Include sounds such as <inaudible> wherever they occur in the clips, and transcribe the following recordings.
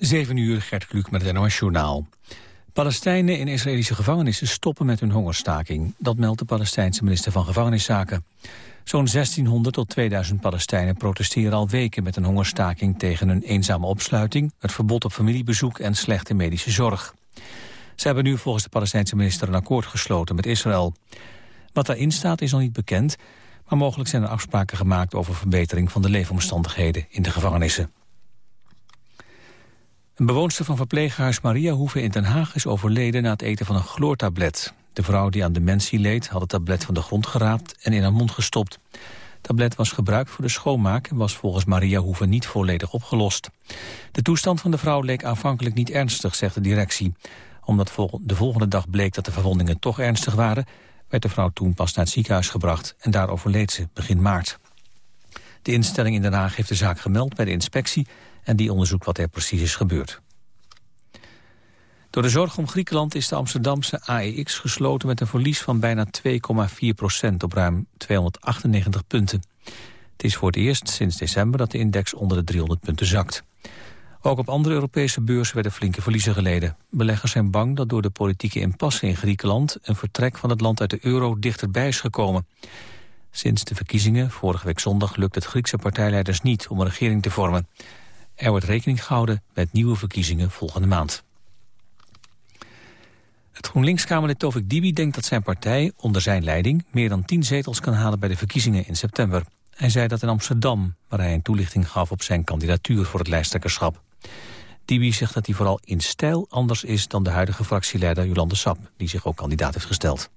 7 uur, Gert Kluk met het NOS Journaal. Palestijnen in Israëlische gevangenissen stoppen met hun hongerstaking. Dat meldt de Palestijnse minister van Gevangeniszaken. Zo'n 1600 tot 2000 Palestijnen protesteren al weken met een hongerstaking tegen een eenzame opsluiting, het verbod op familiebezoek en slechte medische zorg. Ze hebben nu volgens de Palestijnse minister een akkoord gesloten met Israël. Wat daarin staat is nog niet bekend, maar mogelijk zijn er afspraken gemaakt over verbetering van de leefomstandigheden in de gevangenissen. Een bewoonster van verpleeghuis Mariahoeve in Den Haag is overleden na het eten van een chloortablet. De vrouw die aan dementie leed had het tablet van de grond geraapt en in haar mond gestopt. Het tablet was gebruikt voor de schoonmaak en was volgens Mariahoeve niet volledig opgelost. De toestand van de vrouw leek aanvankelijk niet ernstig, zegt de directie. Omdat de volgende dag bleek dat de verwondingen toch ernstig waren, werd de vrouw toen pas naar het ziekenhuis gebracht en daar overleed ze begin maart. De instelling in Den Haag heeft de zaak gemeld bij de inspectie en die onderzoekt wat er precies is gebeurd. Door de zorg om Griekenland is de Amsterdamse AEX gesloten met een verlies van bijna 2,4 procent op ruim 298 punten. Het is voor het eerst sinds december dat de index onder de 300 punten zakt. Ook op andere Europese beurzen werden flinke verliezen geleden. Beleggers zijn bang dat door de politieke impasse in Griekenland... een vertrek van het land uit de euro dichterbij is gekomen. Sinds de verkiezingen vorige week zondag lukt het Griekse partijleiders niet om een regering te vormen. Er wordt rekening gehouden met nieuwe verkiezingen volgende maand. Het GroenLinks-Kamerlid Tovik Dibi denkt dat zijn partij onder zijn leiding meer dan tien zetels kan halen bij de verkiezingen in september. Hij zei dat in Amsterdam, waar hij een toelichting gaf op zijn kandidatuur voor het lijsttrekkerschap. Dibi zegt dat hij vooral in stijl anders is dan de huidige fractieleider Jolande Sap, die zich ook kandidaat heeft gesteld.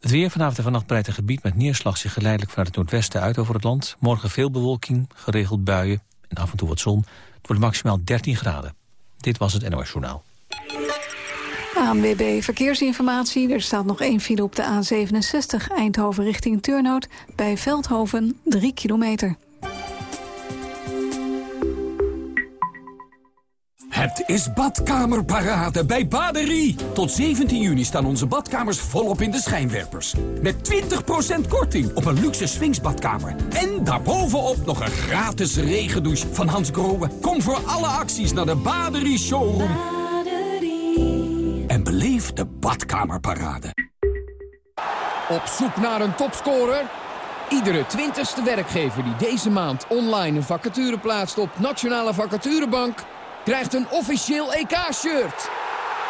Het weer vanavond en vannacht breidt een gebied met neerslag zich geleidelijk vanuit het noordwesten uit over het land. Morgen veel bewolking, geregeld buien en af en toe wat zon. Het wordt maximaal 13 graden. Dit was het NOS Journaal. ANWB Verkeersinformatie. Er staat nog één file op de A67 Eindhoven richting Turnhout. Bij Veldhoven 3 kilometer. Het is badkamerparade bij Baderie. Tot 17 juni staan onze badkamers volop in de schijnwerpers. Met 20% korting op een luxe swingsbadkamer. En daarbovenop nog een gratis regendouche van Hans Grohe. Kom voor alle acties naar de Baderie Showroom. Baderie. En beleef de badkamerparade. Op zoek naar een topscorer? Iedere twintigste werkgever die deze maand online een vacature plaatst op Nationale Vacaturebank krijgt een officieel EK-shirt.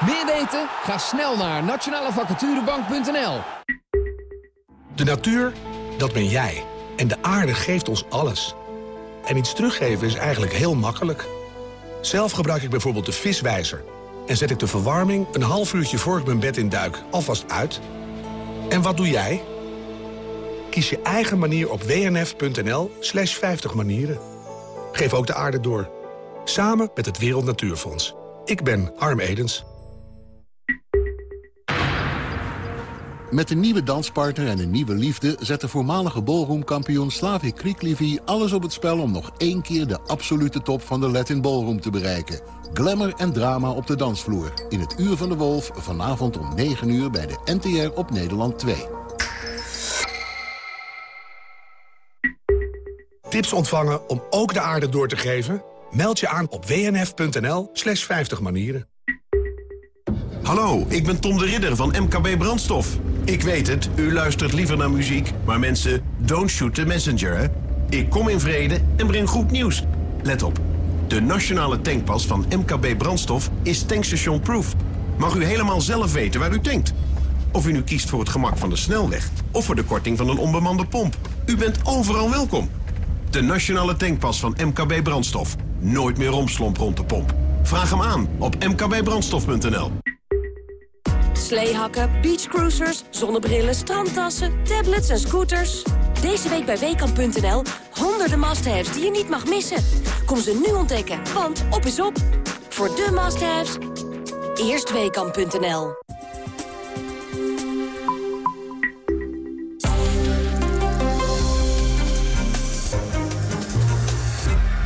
Meer weten? Ga snel naar nationalevacaturebank.nl. De natuur, dat ben jij. En de aarde geeft ons alles. En iets teruggeven is eigenlijk heel makkelijk. Zelf gebruik ik bijvoorbeeld de viswijzer. En zet ik de verwarming een half uurtje voor ik mijn bed in duik alvast uit. En wat doe jij? Kies je eigen manier op wnf.nl slash 50 manieren. Geef ook de aarde door. Samen met het Wereld Natuurfonds. Ik ben Harm Edens. Met een nieuwe danspartner en een nieuwe liefde... zet de voormalige ballroomkampioen Slavik Kriklivi alles op het spel... om nog één keer de absolute top van de Latin Ballroom te bereiken. Glamour en drama op de dansvloer. In het Uur van de Wolf, vanavond om 9 uur bij de NTR op Nederland 2. Tips ontvangen om ook de aarde door te geven? Meld je aan op wnf.nl slash 50 manieren. Hallo, ik ben Tom de Ridder van MKB Brandstof. Ik weet het, u luistert liever naar muziek, maar mensen, don't shoot the messenger, hè? Ik kom in vrede en breng goed nieuws. Let op, de nationale tankpas van MKB Brandstof is tankstation-proof. Mag u helemaal zelf weten waar u tankt. Of u nu kiest voor het gemak van de snelweg of voor de korting van een onbemande pomp. U bent overal welkom. De nationale tankpas van MKB Brandstof. Nooit meer romslomp rond de pomp. Vraag hem aan op mkbbrandstof.nl. Sleehakken, beachcruisers, zonnebrillen, strandtassen, tablets en scooters. Deze week bij Weekamp.nl honderden must-haves die je niet mag missen. Kom ze nu ontdekken, want op is op. Voor de must-haves, eerst Weekamp.nl.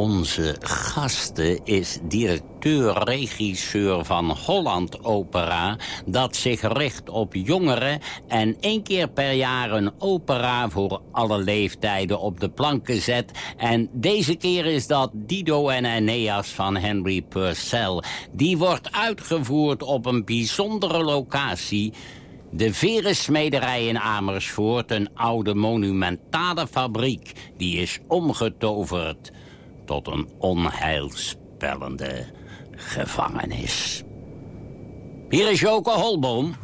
Onze gasten is directeur-regisseur van Holland Opera... dat zich richt op jongeren en één keer per jaar een opera... voor alle leeftijden op de planken zet. En deze keer is dat Dido en Aeneas van Henry Purcell. Die wordt uitgevoerd op een bijzondere locatie... De verensmederij in Amersfoort, een oude monumentale fabriek... die is omgetoverd tot een onheilspellende gevangenis. Hier is Joke Holboom.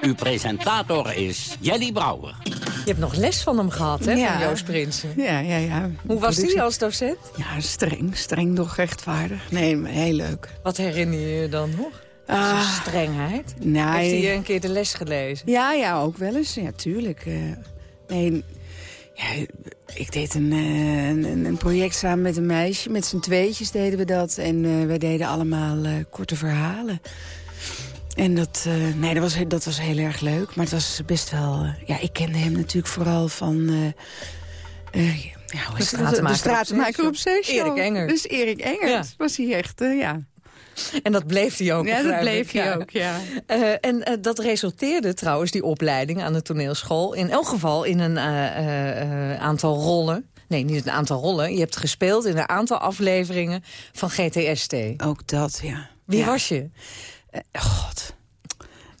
Uw presentator is Jelly Brouwer. Je hebt nog les van hem gehad, hè, Ja. van Joost Prinsen. Ja, ja, ja. Hoe was hij als docent? Ja, streng. Streng, doch rechtvaardig. Nee, maar heel leuk. Wat herinner je je dan nog? Ah. Strengheid? Nee. Heeft hij je een keer de les gelezen? Ja, ja, ook wel eens. Ja, tuurlijk. Nee, ja, ik deed een, eh, een, een project samen met een meisje. Met z'n tweetjes deden we dat. En eh wij deden allemaal eh, korte verhalen. En dat, nee, dat, was, dat was heel erg leuk. Maar het was best wel... ja, ik kende hem natuurlijk vooral van... ja, hoe is stratenmaker de op stratenmaker op. Erik Engert. Dus Erik Engert Ja. was hij echt, ja. En dat bleef hij ook. Ja, dat bleef hij ook, ja. Eh, en eh, dat resulteerde trouwens, die opleiding aan de toneelschool... in elk geval in een eh, aantal rollen. Nee, niet een aantal rollen. Je hebt gespeeld in een aantal afleveringen van GTST. Ook dat, ja. Wie Ja. was je? God.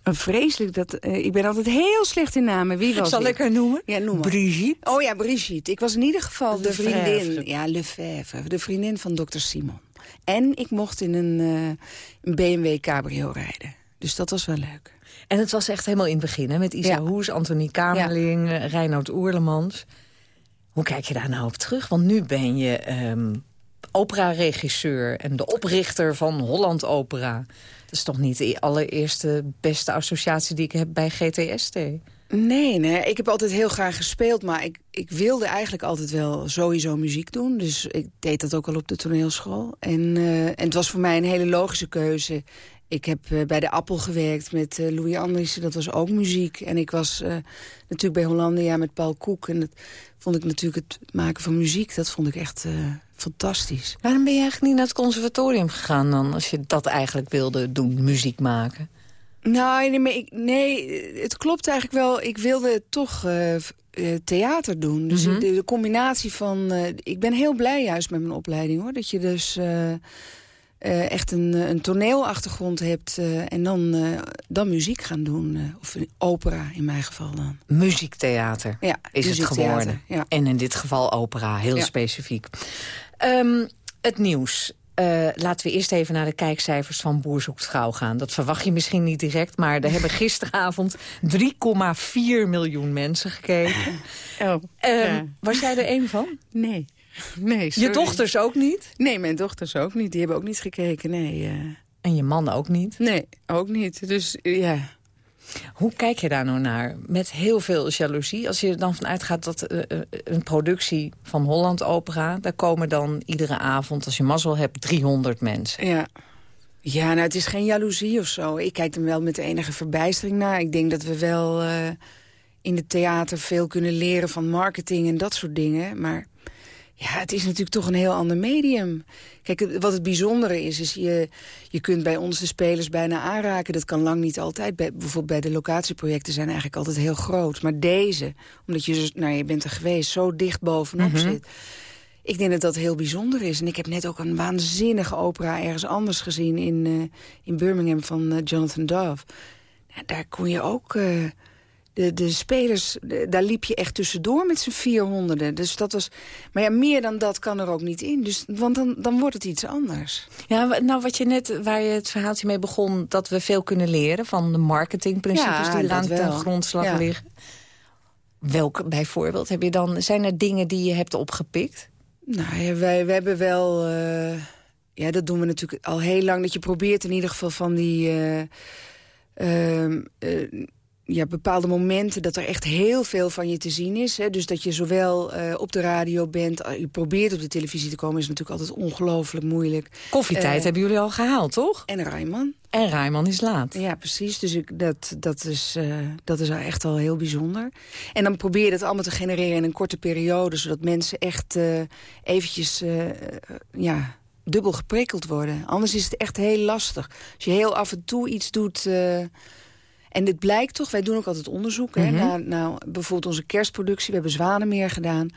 Een vreselijk dat... ik ben altijd heel slecht in namen. Wie was Zal ik? ik haar noemen? Ja, noem maar. Brigitte? Oh ja, Brigitte. Ik was in ieder geval de vriendin... Ja, Lefebvre. De vriendin van dokter Simon. En ik mocht in een, eh, een BMW cabrio rijden. Dus dat was wel leuk. En het was echt helemaal in het begin, hè? Met Isa Ja. Hoes, Antonie Kamerling, eh, Reinoud Oerlemans. Hoe kijk je daar nou op terug? Want nu ben je ehm opera-regisseur en de oprichter van Holland Opera. Dat is toch niet de allereerste beste associatie die ik heb bij GTST? Nee, nee, ik heb altijd heel graag gespeeld, maar ik, ik wilde eigenlijk altijd wel sowieso muziek doen. Dus ik deed dat ook al op de toneelschool. En, eh, en het was voor mij een hele logische keuze. Ik heb eh, bij de Appel gewerkt met eh, Louis Andriessen, dat was ook muziek. En ik was natuurlijk bij Hollandia met Paul Koek. En dat vond ik natuurlijk het maken van muziek, dat vond ik echt fantastisch. Waarom ben je eigenlijk niet naar het conservatorium gegaan dan... als je dat eigenlijk wilde doen, muziek maken? Nou, nee, maar ik, nee, het klopt eigenlijk wel. Ik wilde toch eh, eh, theater doen. Dus Mhm. de, de combinatie van... eh, ik ben heel blij juist met mijn opleiding, hoor. Dat je dus echt een, een toneelachtergrond hebt... en dan, dan muziek gaan doen. of opera in mijn geval dan. Muziektheater Ja, is het geworden. ja. En in dit geval opera, heel Ja. specifiek. Ehm, het nieuws. Eh, laten we eerst even naar de kijkcijfers van Boer Zoekt Vrouw gaan. Dat verwacht je misschien niet direct, maar er hebben gisteravond <laughs> 3,4 miljoen mensen gekeken. Oh, Ehm, Was jij er één van? Nee. nee Je dochters ook niet? Nee, mijn dochters ook niet. Die hebben ook niet gekeken, nee. eh. En je man ook niet? nee, ook niet. Dus ja... Hoe kijk je daar nou naar? Met heel veel jaloezie. Als je er dan vanuit gaat dat eh, eh, een productie van Holland Opera... daar komen dan iedere avond, als je mazzel hebt, 300 mensen. Ja. Ja, nou, het is geen jaloezie of zo. Ik kijk er wel met enige verbijstering naar. Ik denk dat we wel eh, in het theater veel kunnen leren van marketing en dat soort dingen. Maar ja, het is natuurlijk toch een heel ander medium. Kijk, wat het bijzondere is, is je, je kunt bij ons de spelers bijna aanraken. Dat kan lang niet altijd. Bij, bijvoorbeeld bij de locatieprojecten zijn eigenlijk altijd heel groot. Maar deze, omdat je, nou, je bent er geweest, zo dicht bovenop Mhm. zit... Ik denk dat dat heel bijzonder is. En ik heb net ook een waanzinnige opera ergens anders gezien... in, eh, in Birmingham van eh, Jonathan Dove. Daar kon je ook... eh, de, de spelers, de- daar liep je echt tussendoor met z'n vierhonderden. Dus dat was... Maar ja, meer dan dat kan er ook niet in. Dus, want dan, dan wordt het iets anders. Ja, nou wat je net, waar je het verhaaltje mee begon... dat we veel kunnen leren van de marketingprincipes Ja, die eraan ten wel. grondslag Ja. liggen. Welke bijvoorbeeld heb je dan? Zijn er dingen die je hebt opgepikt? Nou ja, wij, wij hebben wel... eh, ja, dat doen we natuurlijk al heel lang. Dat je probeert in ieder geval van die... eh, ehm, eh, ja, bepaalde momenten dat er echt heel veel van je te zien is. Hè. Dus dat je zowel uh, op de radio bent... Uh, je probeert op de televisie te komen, is natuurlijk altijd ongelooflijk moeilijk. Koffietijd uh, hebben jullie al gehaald, toch? En Rijman. En Rijman is laat. Ja, precies. Dus ik, dat, dat, is, dat is echt al heel bijzonder. En dan probeer je dat allemaal te genereren in een korte periode... zodat mensen echt eventjes ja, dubbel geprikkeld worden. Anders is het echt heel lastig. Als je heel af en toe iets doet... En dit blijkt toch, wij doen ook altijd onderzoek... Mm -hmm. naar, nou, bijvoorbeeld onze kerstproductie, we hebben Zwanenmeer gedaan.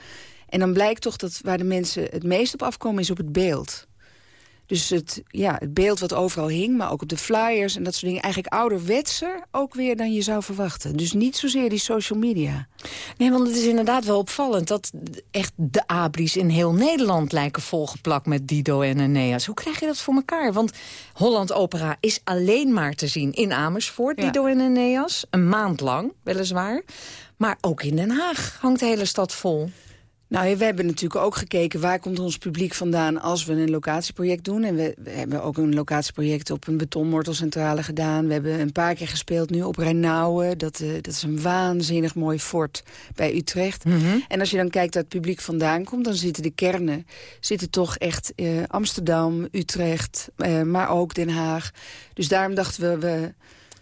En dan blijkt toch dat waar de mensen het meest op afkomen is op het beeld. Dus het, ja, het beeld wat overal hing, maar ook op de flyers en dat soort dingen. Eigenlijk ouderwetser ook weer dan je zou verwachten. Dus niet zozeer die social media. Nee, want het is inderdaad wel opvallend dat echt de abris in heel Nederland lijken volgeplakt met Dido en Eneas. Hoe krijg je dat voor elkaar? Want Holland Opera is alleen maar te zien in Amersfoort, ja. Dido en Eneas. Een maand lang, weliswaar. Maar ook in Den Haag hangt de hele stad vol. Nou, we hebben natuurlijk ook gekeken waar komt ons publiek vandaan als we een locatieproject doen. En we, we hebben ook een locatieproject op een betonmortelcentrale gedaan. We hebben een paar keer gespeeld nu op Rijnauwen. Dat, uh, dat is een waanzinnig mooi fort bij Utrecht. Mm -hmm. En als je dan kijkt waar het publiek vandaan komt, dan zitten de kernen zitten toch echt uh, Amsterdam, Utrecht, uh, maar ook Den Haag. Dus daarom dachten we... we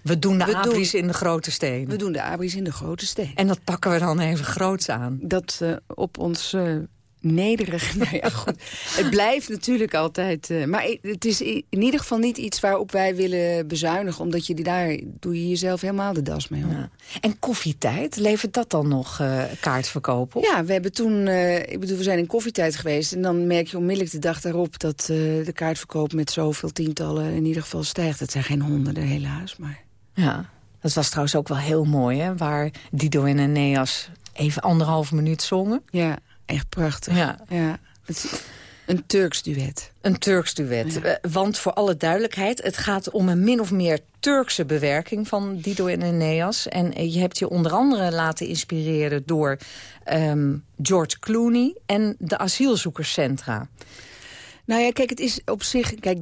we doen de we abris doen, in de grote steden. We doen de abris in de grote steden. En dat pakken we dan even groots aan. Dat uh, op ons uh, nederig... <laughs> nou ja, goed. het blijft natuurlijk altijd... Uh, maar het is in ieder geval niet iets waarop wij willen bezuinigen. Omdat je daar doe je jezelf helemaal de das mee. Ja. En koffietijd, levert dat dan nog kaartverkopen? Ja, we hebben toen... ik bedoel, we zijn in koffietijd geweest. En dan merk je onmiddellijk de dag daarop... dat de kaartverkoop met zoveel tientallen in ieder geval stijgt. Het zijn geen honderden helaas, maar... Ja, dat was trouwens ook wel heel mooi, hè? Waar Dido en Eneas even anderhalve minuut zongen. Ja, echt prachtig. Ja. ja. Een Turks duet. Een Turks duet. Ja. Want voor alle duidelijkheid, het gaat om een min of meer Turkse bewerking van Dido en Eneas. En je hebt je onder andere laten inspireren door um, George Clooney en de asielzoekerscentra. Nou ja, kijk, het is op zich... Kijk,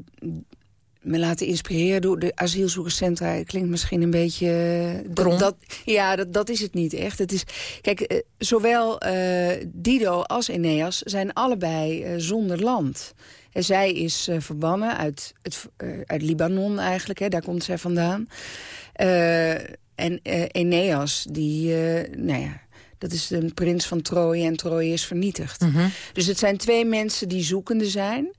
me laten inspireren door de asielzoekerscentra. Klinkt misschien een beetje... Dat, dat, ja, dat, dat is het niet echt. Het is, kijk, uh, zowel uh, Dido als Eneas zijn allebei uh, zonder land. En zij is verbannen uit, het, uit Libanon eigenlijk. Hè, daar komt zij vandaan. en Eneas, die, nou ja, dat is een prins van Troje en Troje is vernietigd. Mm -hmm. Dus het zijn twee mensen die zoekende zijn.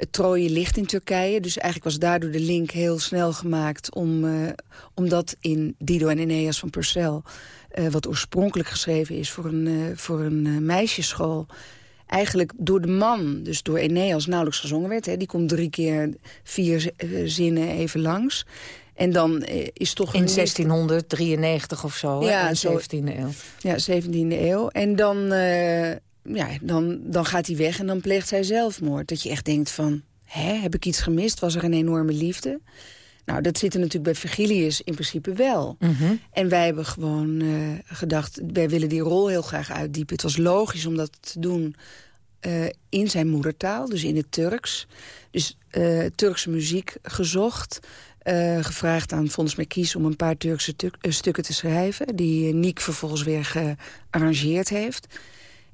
Het Troje ligt in Turkije, dus eigenlijk was daardoor de link heel snel gemaakt... om, uh, omdat in Dido en Eneas van Purcell... Uh, wat oorspronkelijk geschreven is voor een, uh, voor een meisjesschool eigenlijk door de man, dus door Eneas, nauwelijks gezongen werd. Hè. Die komt drie keer vier zinnen even langs. En dan is toch... In 1693 of zo, ja, hè? in de 17e eeuw. Ja, 17e eeuw. En dan, ja, dan, dan gaat hij weg en dan pleegt zij zelfmoord. Dat je echt denkt van, hè, heb ik iets gemist? Was er een enorme liefde? Nou, dat zit er natuurlijk bij Virgilius in principe wel. Mm -hmm. En wij hebben gewoon uh, gedacht, wij willen die rol heel graag uitdiepen. Het was logisch om dat te doen uh, in zijn moedertaal, dus in het Turks. Dus Turkse muziek gezocht... Uh, gevraagd aan Fons Merkies om een paar Turkse uh, stukken te schrijven... die uh, Niek vervolgens weer gearrangeerd heeft.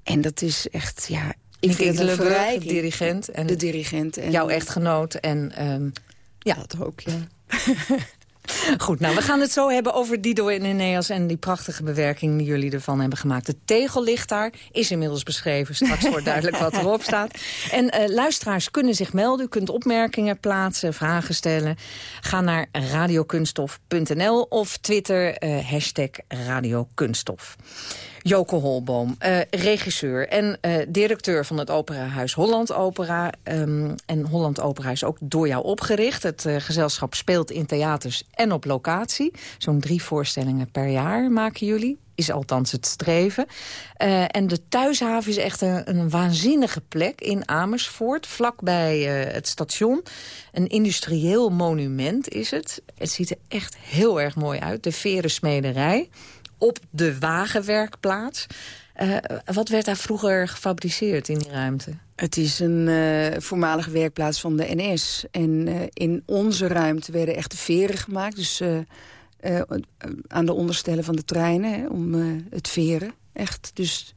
En dat is echt, ja... Ik vind het een de dirigent. En de dirigent. En jouw echtgenoot. En, um, ja. Dat ook, ja. <laughs> Goed, nou, we gaan het zo hebben over Dido en Eneas... en die prachtige bewerking die jullie ervan hebben gemaakt. De tegel ligt daar, is inmiddels beschreven. Straks wordt duidelijk wat erop staat. <laughs> En uh, luisteraars kunnen zich melden. U kunt opmerkingen plaatsen, vragen stellen. Ga naar radiokunstof.nl of Twitter uh, hashtag radiokunststof. Joke Holboom, uh, regisseur en uh, directeur van het operahuis Holland Opera. Um, en Holland Opera is ook door jou opgericht. Het uh, gezelschap speelt in theaters en op locatie. Zo'n drie voorstellingen per jaar maken jullie. Is althans het streven. en de thuishaven is echt een, een, waanzinnige plek in Amersfoort. Vlakbij het station. Een industrieel monument is het. Het ziet er echt heel erg mooi uit. De Verensmederij op de wagenwerkplaats. Uh, wat werd daar vroeger gefabriceerd in die ruimte? Het is een uh, voormalige werkplaats van de NS. En uh, in onze ruimte werden echte veren gemaakt. Dus eh, aan de onderstellen van de treinen, hè, om eh, het veren. Echt, dus...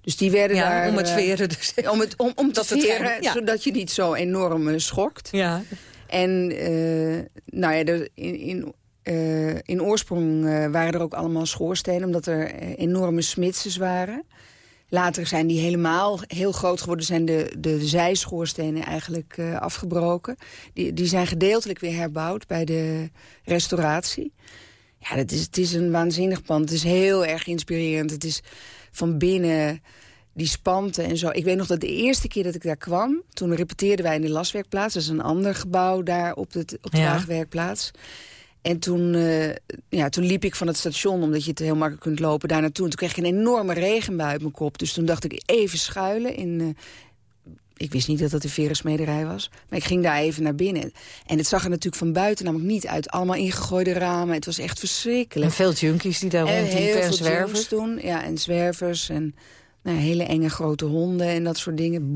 Dus die werden Ja, daar... om het eh, veren dus. Om, het, om, om te Dat het veren, ja. zodat je niet zo enorm eh, schokt. Ja. En eh, nou ja, er, in, in, eh, in oorsprong eh, waren er ook allemaal schoorstenen... omdat er eh, enorme smidses waren. Later zijn die helemaal heel groot geworden. Zijn de, de zijschoorstenen eigenlijk afgebroken. Die, die zijn gedeeltelijk weer herbouwd bij de restauratie. Ja, dat is, het is een waanzinnig pand. Het is heel erg inspirerend. Het is van binnen die spanten en zo. Ik weet nog dat de eerste keer dat ik daar kwam... toen repeteerden wij in de laswerkplaats. Dat is een ander gebouw daar op, het, op de Ja. waagwerkplaats. En toen, eh, ja, toen liep ik van het station, omdat je het heel makkelijk kunt lopen, daar naartoe. En toen kreeg ik een enorme regenbui uit mijn kop. Dus toen dacht ik even schuilen in... eh, ik wist niet dat dat de verensmederij was. Maar ik ging daar even naar binnen. En het zag er natuurlijk van buiten namelijk niet uit. Allemaal ingegooide ramen. Het was echt verschrikkelijk. En veel junkies die daar En rondliepen en zwervers. toen. Ja, en zwervers en nou, hele enge grote honden en dat soort dingen.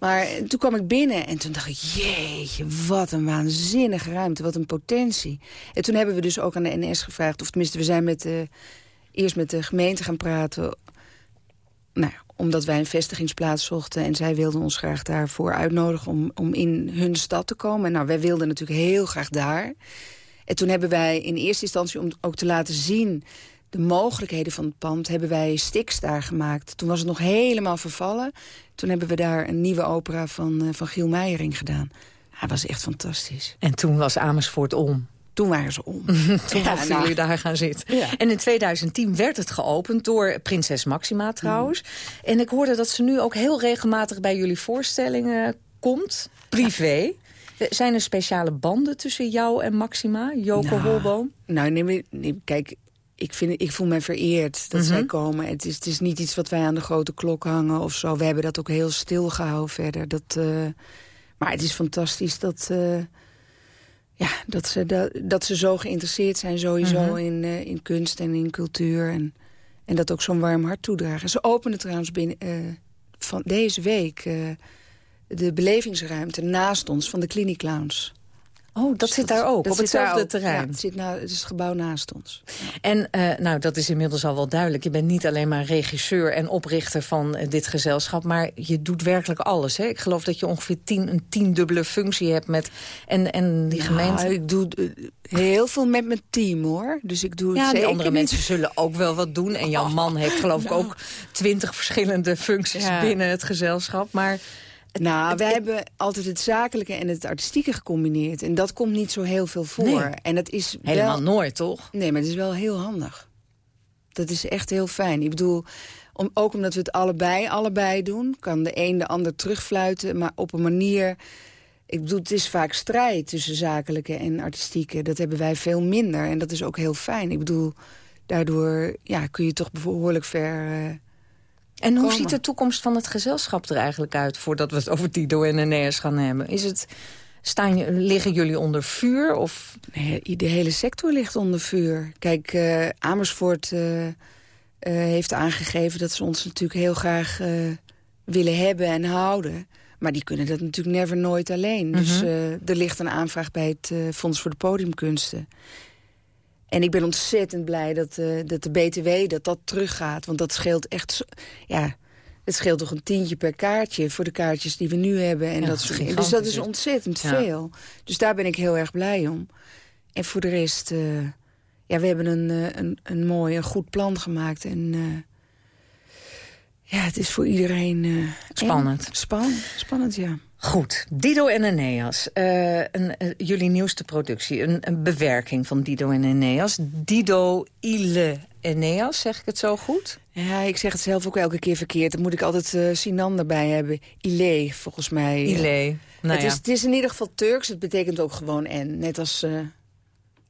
Maar toen kwam ik binnen en toen dacht ik... jeetje, wat een waanzinnige ruimte, wat een potentie. En toen hebben we dus ook aan de NS gevraagd... of tenminste, we zijn met de, eerst met de gemeente gaan praten... Nou, omdat wij een vestigingsplaats zochten... en zij wilden ons graag daarvoor uitnodigen om, om in hun stad te komen. En nou, wij wilden natuurlijk heel graag daar... En toen hebben wij in eerste instantie, om ook te laten zien... de mogelijkheden van het pand, hebben wij Stix daar gemaakt. Toen was het nog helemaal vervallen. Toen hebben we daar een nieuwe opera van, eh, van Giel Meijering gedaan. Dat was echt fantastisch. En toen was Amersfoort om. Toen waren ze om. <laughs> Toen Ja, nou. jullie daar gaan zitten. Ja. En in 2010 werd het geopend door prinses Maxima trouwens. Mm. En ik hoorde dat ze nu ook heel regelmatig bij jullie voorstellingen komt. Privé. Zijn er speciale banden tussen jou en Maxima, Joke Nou, Holboom? Nou, nee, kijk, ik, vind, ik voel me vereerd dat Mhm. zij komen. Het is, het is niet iets wat wij aan de grote klok hangen of zo. We hebben dat ook heel stil gehouden verder. Dat, eh, maar het is fantastisch dat, eh, ja, dat, ze, dat, dat ze zo geïnteresseerd zijn sowieso Mhm. in, eh, in kunst en in cultuur. En, en dat ook zo'n warm hart toedragen. Ze openen trouwens binnen, van deze week de belevingsruimte naast ons van de Clinic Lounge. Oh, dat zit daar ook, op hetzelfde terrein. Ja, het, zit nou, het is het gebouw naast ons. En eh, nou, dat is inmiddels al wel duidelijk. Je bent niet alleen maar regisseur en oprichter van eh, dit gezelschap... maar je doet werkelijk alles. Hè? Ik geloof dat je ongeveer tien, een tiendubbele functie hebt met... En, en die gemeente... Nou, ik doe eh, heel veel met mijn team, hoor. Dus ik doe het Ja, die andere niet- mensen zullen ook wel wat doen. En jouw man heeft geloof ik ook twintig verschillende functies Ja. binnen het gezelschap. Maar Nou, wij hebben altijd het zakelijke en het artistieke gecombineerd. En dat komt niet zo heel veel voor. Nee. En dat is helemaal wel... nooit, toch? Nee, maar het is wel heel handig. Dat is echt heel fijn. Ik bedoel, om, ook omdat we het allebei, allebei doen... kan de een de ander terugfluiten, maar op een manier... Ik bedoel, het is vaak strijd tussen zakelijke en artistieke. Dat hebben wij veel minder en dat is ook heel fijn. Ik bedoel, daardoor ja, kun je toch behoorlijk ver... eh, En hoe komen. ziet de toekomst van het gezelschap er eigenlijk uit... voordat we het over Dido en Aeneas gaan hebben? Is het, staan, liggen jullie onder vuur? Of... Nee, de hele sector ligt onder vuur. Kijk, eh, Amersfoort eh, eh, heeft aangegeven dat ze ons natuurlijk heel graag willen hebben en houden. Maar die kunnen dat natuurlijk never nooit alleen. Dus Mhm. er ligt een aanvraag bij het Fonds voor de Podiumkunsten. En ik ben ontzettend blij dat, eh, dat de BTW dat dat teruggaat. Want dat scheelt echt... zo- Ja, het scheelt toch een tientje per kaartje... voor de kaartjes die we nu hebben. En Ja, dat soort Dus dat is ontzettend Ja. veel. Dus daar ben ik heel erg blij om. En voor de rest... eh, ja, we hebben een, eh, een, een mooi, een goed plan gemaakt. En ja, het is voor iedereen... Spannend. Spannend, spannend, ja. Goed, Dido en Aeneas. Eh, een, eh, jullie nieuwste productie, een, een bewerking van Dido en Aeneas. Dido Ile Aeneas, zeg ik het zo goed? Ja, ik zeg het zelf ook elke keer verkeerd. Dan moet ik altijd eh Sinan erbij hebben. Ile, volgens mij. Ile. Nou het, ja. is, het is in ieder geval Turks. Het betekent ook gewoon en. Net als...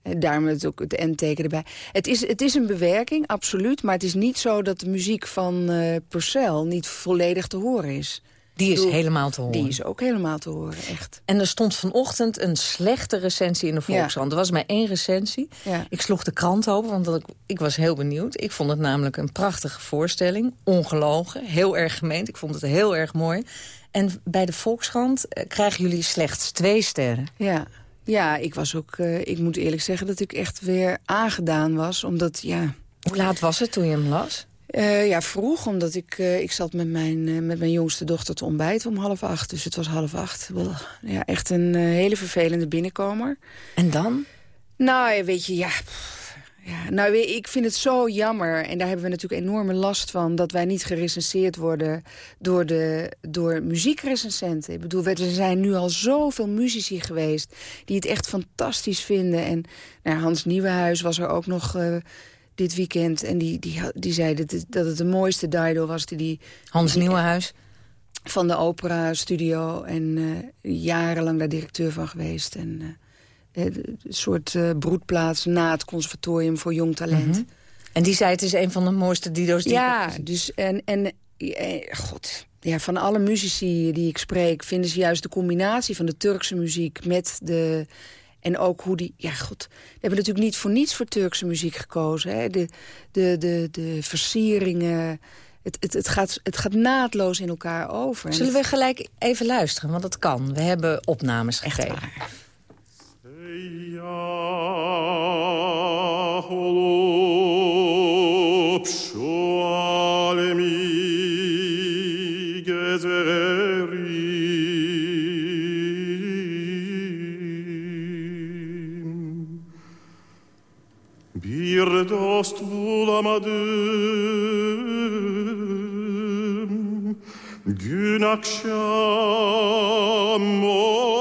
daarom het ook het N-teken erbij. Het is, het is een bewerking, absoluut. Maar het is niet zo dat de muziek van eh Purcell niet volledig te horen is. Die is helemaal te horen. Die is ook helemaal te horen, echt. En er stond vanochtend een slechte recensie in de Volkskrant. Er was maar één recensie. Ja. Ik sloeg de krant open, want ik, ik was heel benieuwd. Ik vond het namelijk een prachtige voorstelling. Ongelogen, heel erg gemeend. Ik vond het heel erg mooi. En bij de Volkskrant eh, krijgen jullie slechts twee sterren. Ja. Ja, ik was ook... Uh, ik moet eerlijk zeggen dat ik echt weer aangedaan was. Omdat, ja... Hoe laat was het toen je hem las? Uh, ja, vroeg, omdat ik, uh, ik zat met mijn, met mijn jongste dochter te ontbijten om half acht. Dus het was half acht. Ja, echt een hele vervelende binnenkomer. En dan? Nou, weet je, ja... Ja, nou, ik vind het zo jammer, en daar hebben we natuurlijk enorme last van... dat wij niet gerecenseerd worden door, de, door muziekrecensenten. Ik bedoel, er zijn nu al zoveel muzici geweest... die het echt fantastisch vinden. En nou, Hans Nieuwenhuis was er ook nog dit weekend... en die, die, die zei dat het, dat het de mooiste Dido was. Die, die, Hans Nieuwenhuis? Van de opera studio en uh, jarenlang daar directeur van geweest... En, uh, een soort uh, broedplaats na het conservatorium voor jong talent. Mm -hmm. En die zei het is een van de mooiste dido's die Ja, dus en, en eh, god, ja, van alle muzici die ik spreek... vinden ze juist de combinatie van de Turkse muziek met de... En ook hoe die... Ja, god. We hebben natuurlijk niet voor niets voor Turkse muziek gekozen. Hè? De, de, de, de versieringen... Het, het, het, gaat, het gaat naadloos in elkaar over. Zullen we gelijk even luisteren? Want dat kan. We hebben opnames gekregen. Echt waar. Dost bulamadım. Gün akşam oldu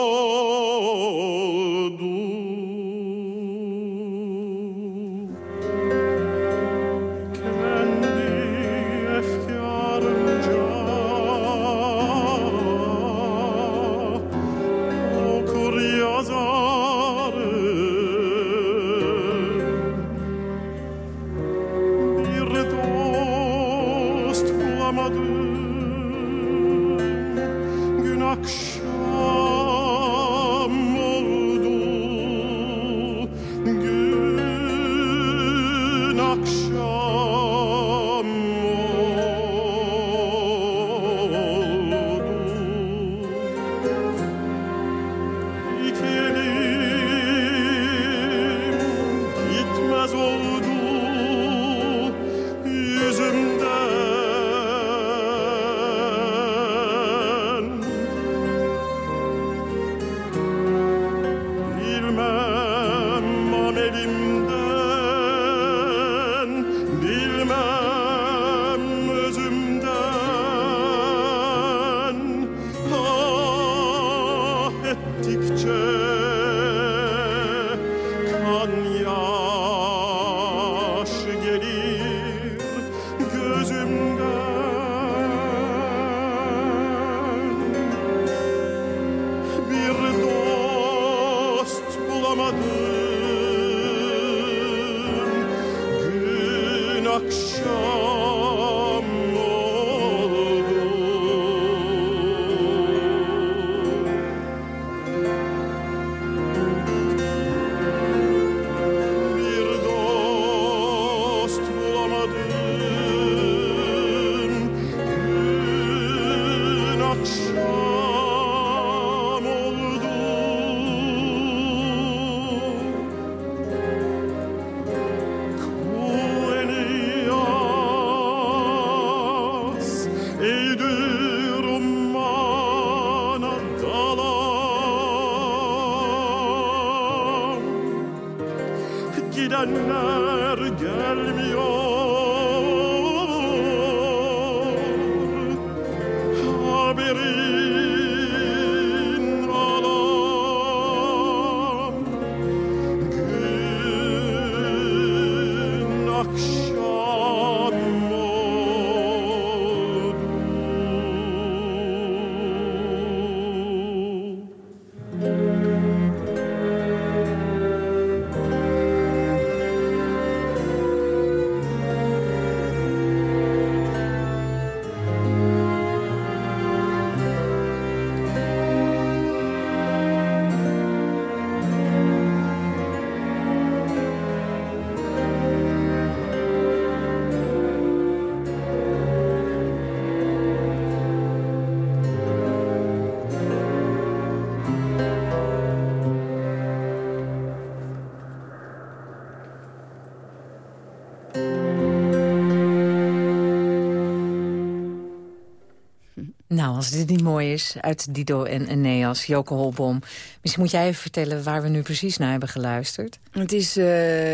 Nou, als dit niet mooi is, uit Dido en Eneas, Joke Holbom. Misschien moet jij even vertellen waar we nu precies naar hebben geluisterd. Het is uh,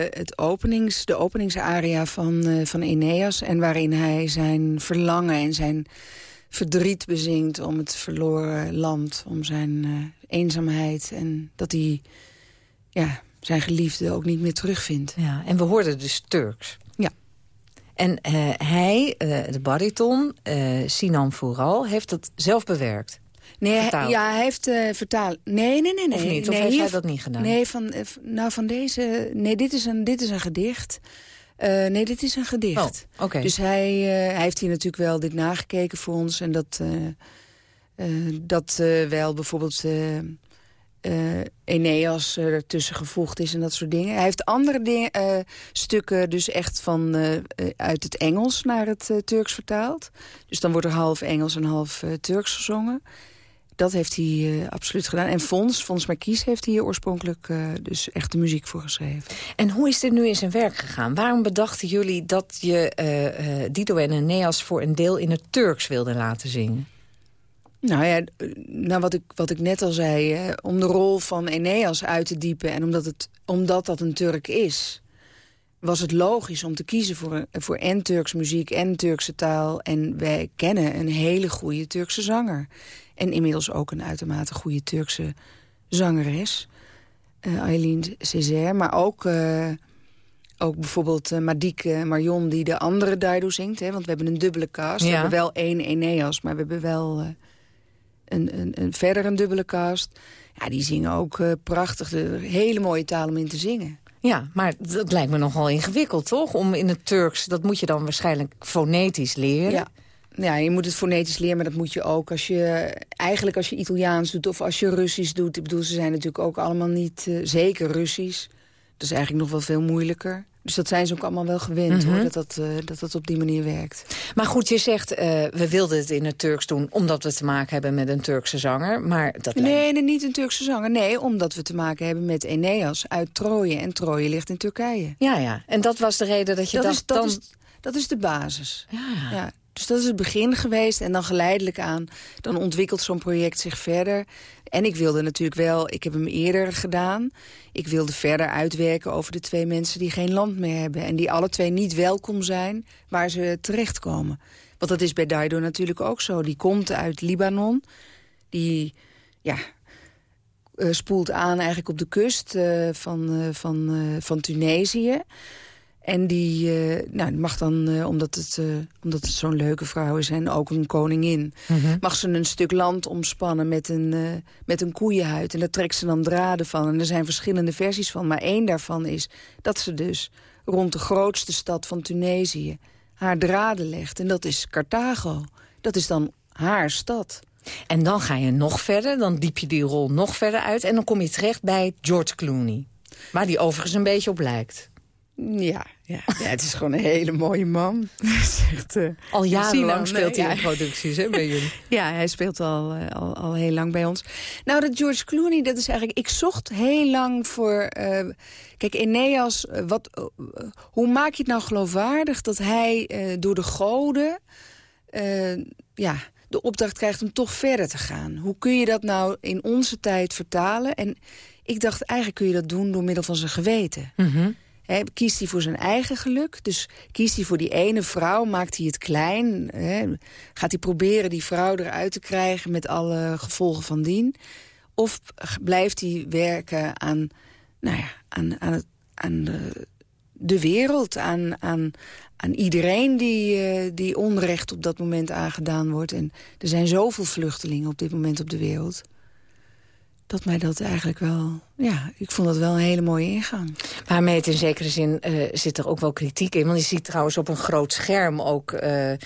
het openings, de openingsaria van, uh, van Eneas... en waarin hij zijn verlangen en zijn verdriet bezingt... om het verloren land, om zijn uh, eenzaamheid... en dat hij ja, zijn geliefde ook niet meer terugvindt. Ja, en we hoorden dus Turks. En uh, hij, uh, de bariton, uh, Sinan Vooral, heeft dat zelf bewerkt. Nee, hij, ja, hij heeft uh, vertaald. Nee, nee, nee, nee. Of niet? Of nee, heeft hij dat niet gedaan? Nee, van, nou, van deze. Nee, dit is een, dit is een gedicht. Uh, nee, dit is een gedicht. Oh, okay. Dus hij, uh, hij heeft hier natuurlijk wel dit nagekeken voor ons. En dat, dat wel bijvoorbeeld uh, Eneas uh, ertussen gevoegd is en dat soort dingen. Hij heeft andere dingen, uh, stukken dus echt van, uit het Engels naar het Turks vertaald. Dus dan wordt er half Engels en half Turks gezongen. Dat heeft hij absoluut gedaan. En Fons, Fons Marquis heeft hier oorspronkelijk dus echt de muziek voor geschreven. En hoe is dit nu in zijn werk gegaan? Waarom bedachten jullie dat je Dido en Eneas voor een deel in het Turks wilde laten zingen? Nou ja, nou wat, ik, wat ik net al zei, hè, om de rol van Eneas uit te diepen... en omdat, het, omdat dat een Turk is, was het logisch om te kiezen voor, voor en Turks muziek en Turkse taal. En wij kennen een hele goede Turkse zanger. En inmiddels ook een uitermate goede Turkse zangeres, uh, Aileen Césaire. Maar ook, uh, ook bijvoorbeeld uh, Madike Marion die de andere Daido zingt. Hè, want we hebben een dubbele cast. Ja. We hebben wel één Eneas, maar we hebben wel... Uh, een, een, een, verder een dubbele cast. Ja, die zingen ook uh, prachtig. De, hele mooie taal om in te zingen. Ja, maar dat lijkt me nogal ingewikkeld, toch? Om in het Turks, dat moet je dan waarschijnlijk fonetisch leren. Ja. Ja, je moet het fonetisch leren, maar dat moet je ook als je... Eigenlijk als je Italiaans doet of als je Russisch doet. Ik bedoel, ze zijn natuurlijk ook allemaal niet... Uh, zeker Russisch. Dat is eigenlijk nog wel veel moeilijker. Dus dat zijn ze ook allemaal wel gewend, mm -hmm. hoor, dat dat, uh, dat dat op die manier werkt. Maar goed, je zegt, uh, we wilden het in het Turks doen... omdat we te maken hebben met een Turkse zanger. Maar dat nee, lijkt... nee, niet een Turkse zanger. Nee, omdat we te maken hebben met Eneas uit Troje. En Troje ligt in Turkije. Ja, ja. En dat was de reden dat je dat dacht... Is, dat, dan... is, dat is de basis. Ja, ja. Dus dat is het begin geweest. En dan geleidelijk aan, dan ontwikkelt zo'n project zich verder. En ik wilde natuurlijk wel, ik heb hem eerder gedaan... ik wilde verder uitwerken over de twee mensen die geen land meer hebben... en die alle twee niet welkom zijn waar ze terechtkomen. Want dat is bij Daido natuurlijk ook zo. Die komt uit Libanon. Die, ja, uh, spoelt aan eigenlijk op de kust uh, van, uh, van, van Tunesië... En die, uh, nou, mag dan, uh, omdat het, uh, omdat het zo'n leuke vrouw is en ook een koningin... Mm -hmm. mag ze een stuk land omspannen met een, met een koeienhuid. En daar trekt ze dan draden van. En er zijn verschillende versies van. Maar één daarvan is dat ze dus rond de grootste stad van Tunesië... haar draden legt. En dat is Carthago. Dat is dan haar stad. En dan ga je nog verder, dan diep je die rol nog verder uit... en dan kom je terecht bij George Clooney. Waar die overigens een beetje op lijkt. Ja, ja. ja, het is gewoon een hele mooie man. <laughs> Echt, uh, al jarenlang speelt hij ja. in producties hè, bij jullie. <laughs> Ja, hij speelt al, uh, al, al heel lang bij ons. Nou, dat George Clooney, dat is eigenlijk... Ik zocht heel lang voor... Uh, kijk, Eneas, wat, hoe maak je het nou geloofwaardig... dat hij door de goden... ja, de opdracht krijgt om toch verder te gaan. Hoe kun je dat nou in onze tijd vertalen? En ik dacht, eigenlijk kun je dat doen door middel van zijn geweten. Mm -hmm. Kiest hij voor zijn eigen geluk? Dus kiest hij voor die ene vrouw? Maakt hij het klein? Gaat hij proberen die vrouw eruit te krijgen met alle gevolgen van dien? Of blijft hij werken aan, nou ja, aan, aan, de, wereld? Aan, aan, aan iedereen die, uh, die onrecht op dat moment aangedaan wordt? En er zijn zoveel vluchtelingen op dit moment op de wereld dat mij dat eigenlijk wel... Ja, ik vond dat wel een hele mooie ingang. Maar met in zekere zin uh, zit er ook wel kritiek in. Want je ziet trouwens op een groot scherm ook uh, uh,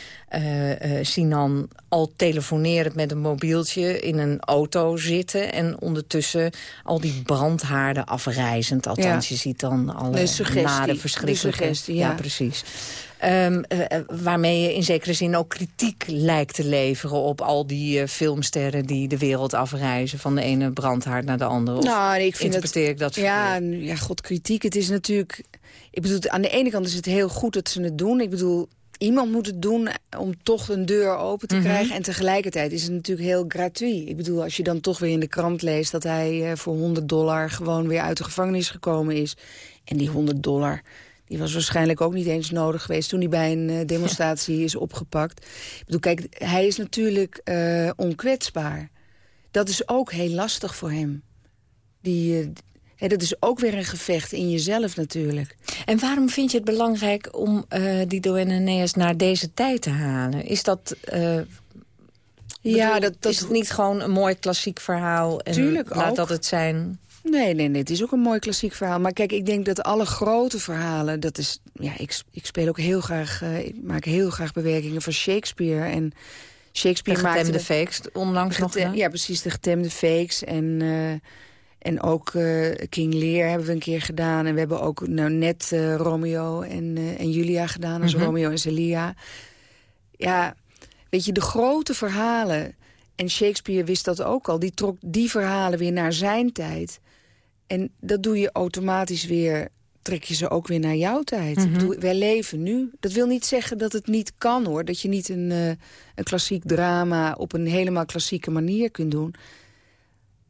Sinan al telefonerend met een mobieltje in een auto zitten. En ondertussen al die brandhaarden afreizend. Althans, ja. je ziet dan alle naden verschrikkelijke... Suggestie, ja. ja, precies. Um, uh, waarmee je in zekere zin ook kritiek lijkt te leveren... op al die uh, filmsterren die de wereld afreizen... van de ene brandhaard naar de andere. Of nou, ik vind interpreteer het, ik dat ja, ja, god, kritiek. Het is natuurlijk... Ik bedoel, aan de ene kant is het heel goed dat ze het doen. Ik bedoel, iemand moet het doen om toch een deur open te Mhm. krijgen. En tegelijkertijd is het natuurlijk heel gratuit. Ik bedoel, als je dan toch weer in de krant leest... dat hij eh, voor 100 dollar gewoon weer uit de gevangenis gekomen is. En die 100 dollar, die was waarschijnlijk ook niet eens nodig geweest... toen hij bij een eh, demonstratie is opgepakt. Ik bedoel, kijk, hij is natuurlijk eh, onkwetsbaar. Dat is ook heel lastig voor hem. Die, eh, hè, dat is ook weer een gevecht in jezelf natuurlijk. En waarom vind je het belangrijk om eh Dido en Aeneas naar deze tijd te halen? Is dat... Ja, bedoel, dat- dat- is het niet gewoon een mooi klassiek verhaal? En Tuurlijk laat ook. dat het zijn. Nee, nee, nee, het is ook een mooi klassiek verhaal. Maar kijk, ik denk dat alle grote verhalen... Dat is, ja, ik, ik speel ook heel graag... eh, ik maak heel graag bewerkingen van Shakespeare. En Shakespeare De maakte... getemde fakes, onlangs nog. Ja, precies, de getemde fakes. En, eh, en ook eh, King Lear hebben we een keer gedaan. En we hebben ook nou, net Romeo en, en Julia gedaan. Als Mhm. Romeo en Celia. Ja, weet je, de grote verhalen... En Shakespeare wist dat ook al. Die trok die verhalen weer naar zijn tijd. En dat doe je automatisch weer... trek je ze ook weer naar jouw tijd. Ik bedoel, wij leven nu. Dat wil niet zeggen dat het niet kan, hoor. Dat je niet een, eh, een klassiek drama... op een helemaal klassieke manier kunt doen.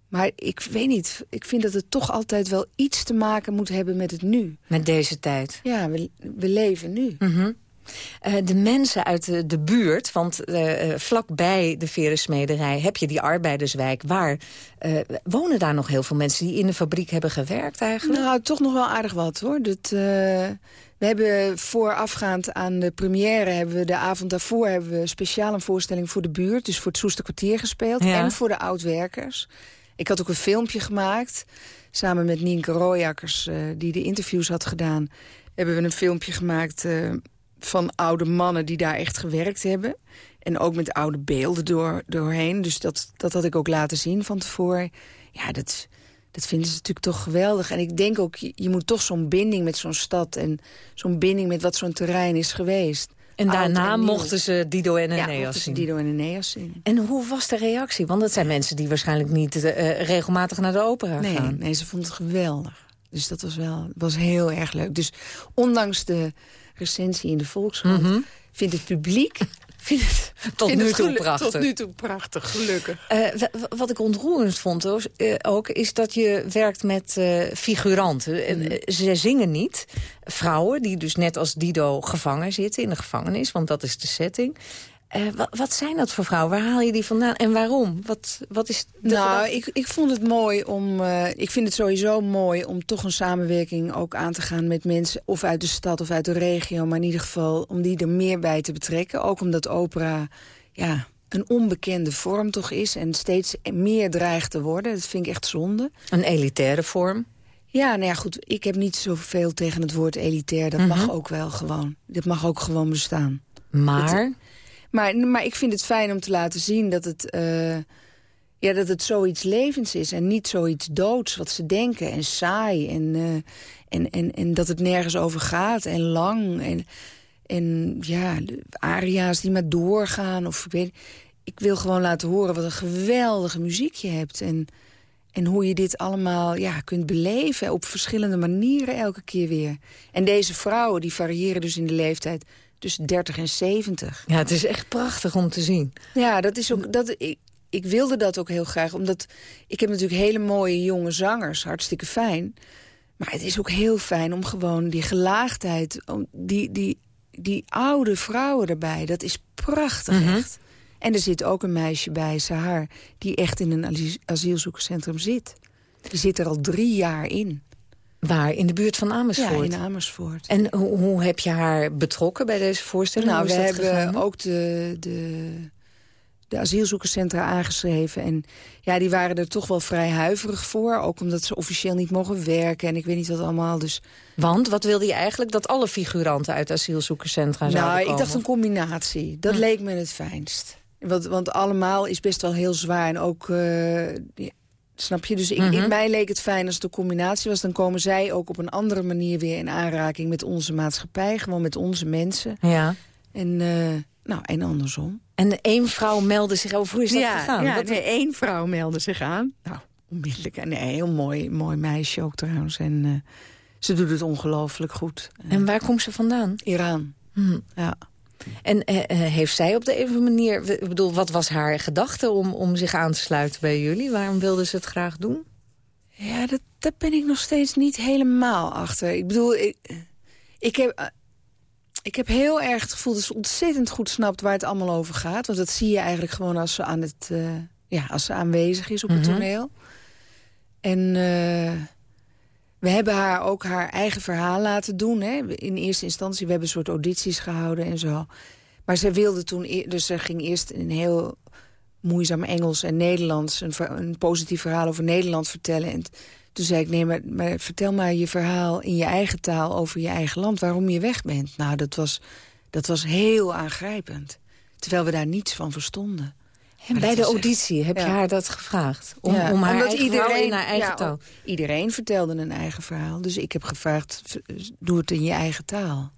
Maar ik weet niet. Ik vind dat het toch altijd wel iets te maken moet hebben met het nu. Met deze tijd. Ja, we, we leven nu. Mhm. Eh, de mensen uit de, de buurt, want eh, eh, vlakbij de verensmederij heb je die arbeiderswijk. Waar wonen daar nog heel veel mensen die in de fabriek hebben gewerkt eigenlijk? Nou, toch nog wel aardig wat, hoor. Dat, we hebben voorafgaand aan de première... hebben we de avond daarvoor hebben we speciaal een voorstelling voor de buurt. Dus voor het Soester kwartier gespeeld. Ja. En voor de oudwerkers. Ik had ook een filmpje gemaakt. Samen met Nienke Rooijakkers, die de interviews had gedaan... hebben we een filmpje gemaakt van oude mannen die daar echt gewerkt hebben. En ook met oude beelden door, doorheen. Dus dat, dat had ik ook laten zien van tevoren. Ja, dat, dat vinden ze natuurlijk toch geweldig. En ik denk ook, je, moet toch zo'n binding met zo'n stad... en zo'n binding met wat zo'n terrein is geweest. En daarna mochten ze Dido en Ja, Aeneas ze zien. Dido en Aeneas zien. En hoe was de reactie? Want dat zijn mensen die waarschijnlijk niet eh, regelmatig naar de opera Nee, gaan. nee, ze vond het geweldig. Dus dat was wel was heel erg leuk. Dus ondanks de recensie in de Volkskrant... Mhm. vindt het publiek... <laughs> Vindt het, Tot vindt nu het toe prachtig. Tot nu toe prachtig, gelukkig. Eh, wat ik ontroerend vond ook, eh, ook, is dat je werkt met eh, figuranten. En, Mhm. ze zingen niet. Vrouwen die dus net als Dido gevangen zitten in de gevangenis. Want dat is de setting. Eh, wat, wat zijn dat voor vrouwen? Waar haal je die vandaan? En waarom? Wat, wat is de Nou, ik, ik vond het mooi om. eh, ik vind het sowieso mooi om toch een samenwerking ook aan te gaan met mensen. Of uit de stad of uit de regio. Maar in ieder geval om die er meer bij te betrekken. Ook omdat opera ja, een onbekende vorm toch is. En steeds meer dreigt te worden. Dat vind ik echt zonde. Een elitaire vorm. Ja, nou ja, goed. Ik heb niet zoveel tegen het woord elitair. Dat Mhm. mag ook wel gewoon. Dat mag ook gewoon bestaan. Maar? Maar, maar ik vind het fijn om te laten zien dat het, eh, ja, dat het zoiets levends is. En niet zoiets doods wat ze denken. En saai. En, eh, en, en, en dat het nergens over gaat. En lang. En, en ja, aria's die maar doorgaan. Of, ik, ik wil gewoon laten horen wat een geweldige muziek je hebt. En, en hoe je dit allemaal ja, kunt beleven op verschillende manieren elke keer weer. En deze vrouwen die variëren dus in de leeftijd tussen 30 en 70. Ja, het is echt prachtig om te zien. Ja, dat is ook. Dat, ik, ik wilde dat ook heel graag, omdat ik heb natuurlijk hele mooie jonge zangers, hartstikke fijn. Maar het is ook heel fijn om gewoon die gelaagdheid, die, die, die oude vrouwen erbij, dat is prachtig Mhm. echt. En er zit ook een meisje bij, Sahar, die echt in een asi- asielzoekerscentrum zit. Die zit er al drie jaar in. Waar? In de buurt van Amersfoort? Ja, in Amersfoort. En hoe, hoe heb je haar betrokken bij deze voorstelling? Nou, we hebben gegaan? ook de, de, de asielzoekerscentra aangeschreven. En ja, die waren er toch wel vrij huiverig voor. Ook omdat ze officieel niet mogen werken. En ik weet niet wat allemaal. Dus, Want, wat wilde je eigenlijk? Dat alle figuranten uit asielzoekerscentra zouden nou, ik komen? dacht een combinatie. Dat Hm. leek me het fijnst. Want, want allemaal is best wel heel zwaar. En ook, eh, snap je? Dus ik, Mhm. ik, mij leek het fijn als het een combinatie was. Dan komen zij ook op een andere manier weer in aanraking met onze maatschappij. Gewoon met onze mensen. Ja. En, eh, nou, en andersom. En één vrouw meldde zich over. Hoe is dat ja, gegaan? Ja, Wat- nee, één vrouw meldde zich aan. Nou, onmiddellijk. En nee, heel mooi, mooi meisje ook trouwens. En eh, ze doet het ongelooflijk goed. En waar komt ze vandaan? Iran. Hm. Ja. En eh, eh, heeft zij op de een of andere manier... Ik bedoel, wat was haar gedachte om, om zich aan te sluiten bij jullie? Waarom wilde ze het graag doen? Ja, dat, daar ben ik nog steeds niet helemaal achter. Ik bedoel, ik, ik, heb, eh, ik heb heel erg het gevoel dat ze ontzettend goed snapt waar het allemaal over gaat. Want dat zie je eigenlijk gewoon als ze, aan het, ja, als ze aanwezig is op het Mhm. toneel. En we hebben haar ook haar eigen verhaal laten doen. Hè. In eerste instantie, we hebben een soort audities gehouden en zo. Maar ze wilde toen, e- dus ze ging eerst in heel moeizaam Engels en Nederlands... een, een positief verhaal over Nederland vertellen. En toen zei ik, nee, maar, maar vertel maar je verhaal in je eigen taal... over je eigen land, waarom je weg bent. Nou, dat was, dat was heel aangrijpend. Terwijl we daar niets van verstonden. En bij de echt- auditie heb je Ja. haar dat gevraagd? Om, Ja, om haar omdat eigen iedereen, in haar eigen ja, taal? Iedereen vertelde een eigen verhaal. Dus ik heb gevraagd, v- doe het in je eigen taal.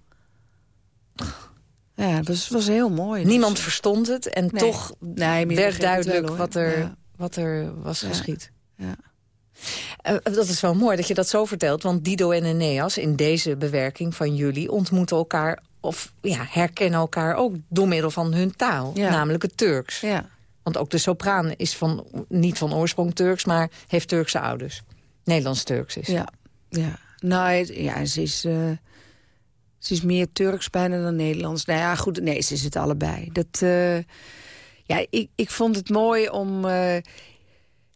Ja, dat was, was heel mooi. Niemand Dus, verstond het en Nee. toch Nee, werd duidelijk wel, wat, er, wat er was geschied. Ja. Eh, dat is wel mooi dat je dat zo vertelt, want Dido en Eneas... in deze bewerking van jullie ontmoeten elkaar... of ja, herkennen elkaar ook door middel van hun taal, namelijk het Turks. Ja. Want ook de sopraan is van, niet van oorsprong Turks, maar heeft Turkse ouders. Nederlands-Turks is. Ja, ja. Nou, ja, ze is, eh, ze is meer Turks bijna dan Nederlands. Nou ja, goed, nee, ze is het allebei. Dat, eh, ja, ik, ik vond het mooi om... eh,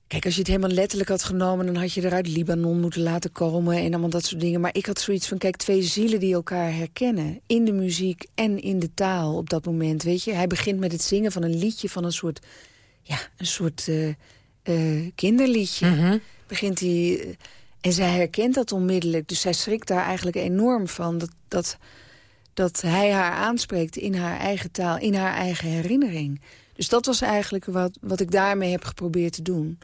kijk, als je het helemaal letterlijk had genomen... dan had je er uit Libanon moeten laten komen en allemaal dat soort dingen. Maar ik had zoiets van, kijk, twee zielen die elkaar herkennen... in de muziek en in de taal op dat moment, weet je. Hij begint met het zingen van een liedje van een soort... ja, een soort eh, eh, kinderliedje. Begint hij... eh, en zij herkent dat onmiddellijk. Dus zij schrikt daar eigenlijk enorm van. Dat, dat, dat hij haar aanspreekt in haar eigen taal, in haar eigen herinnering. Dus dat was eigenlijk wat, wat ik daarmee heb geprobeerd te doen.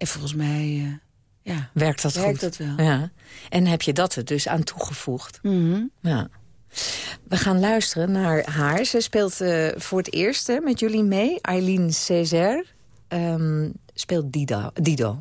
En volgens mij eh, ja, Werkt dat werkt goed? dat wel. Ja. En heb je dat er dus aan toegevoegd? Mhm. Ja. We gaan luisteren naar haar. Ze speelt eh, voor het eerst hè, met jullie mee. Eileen Césaire ehm, speelt Dido. Dido.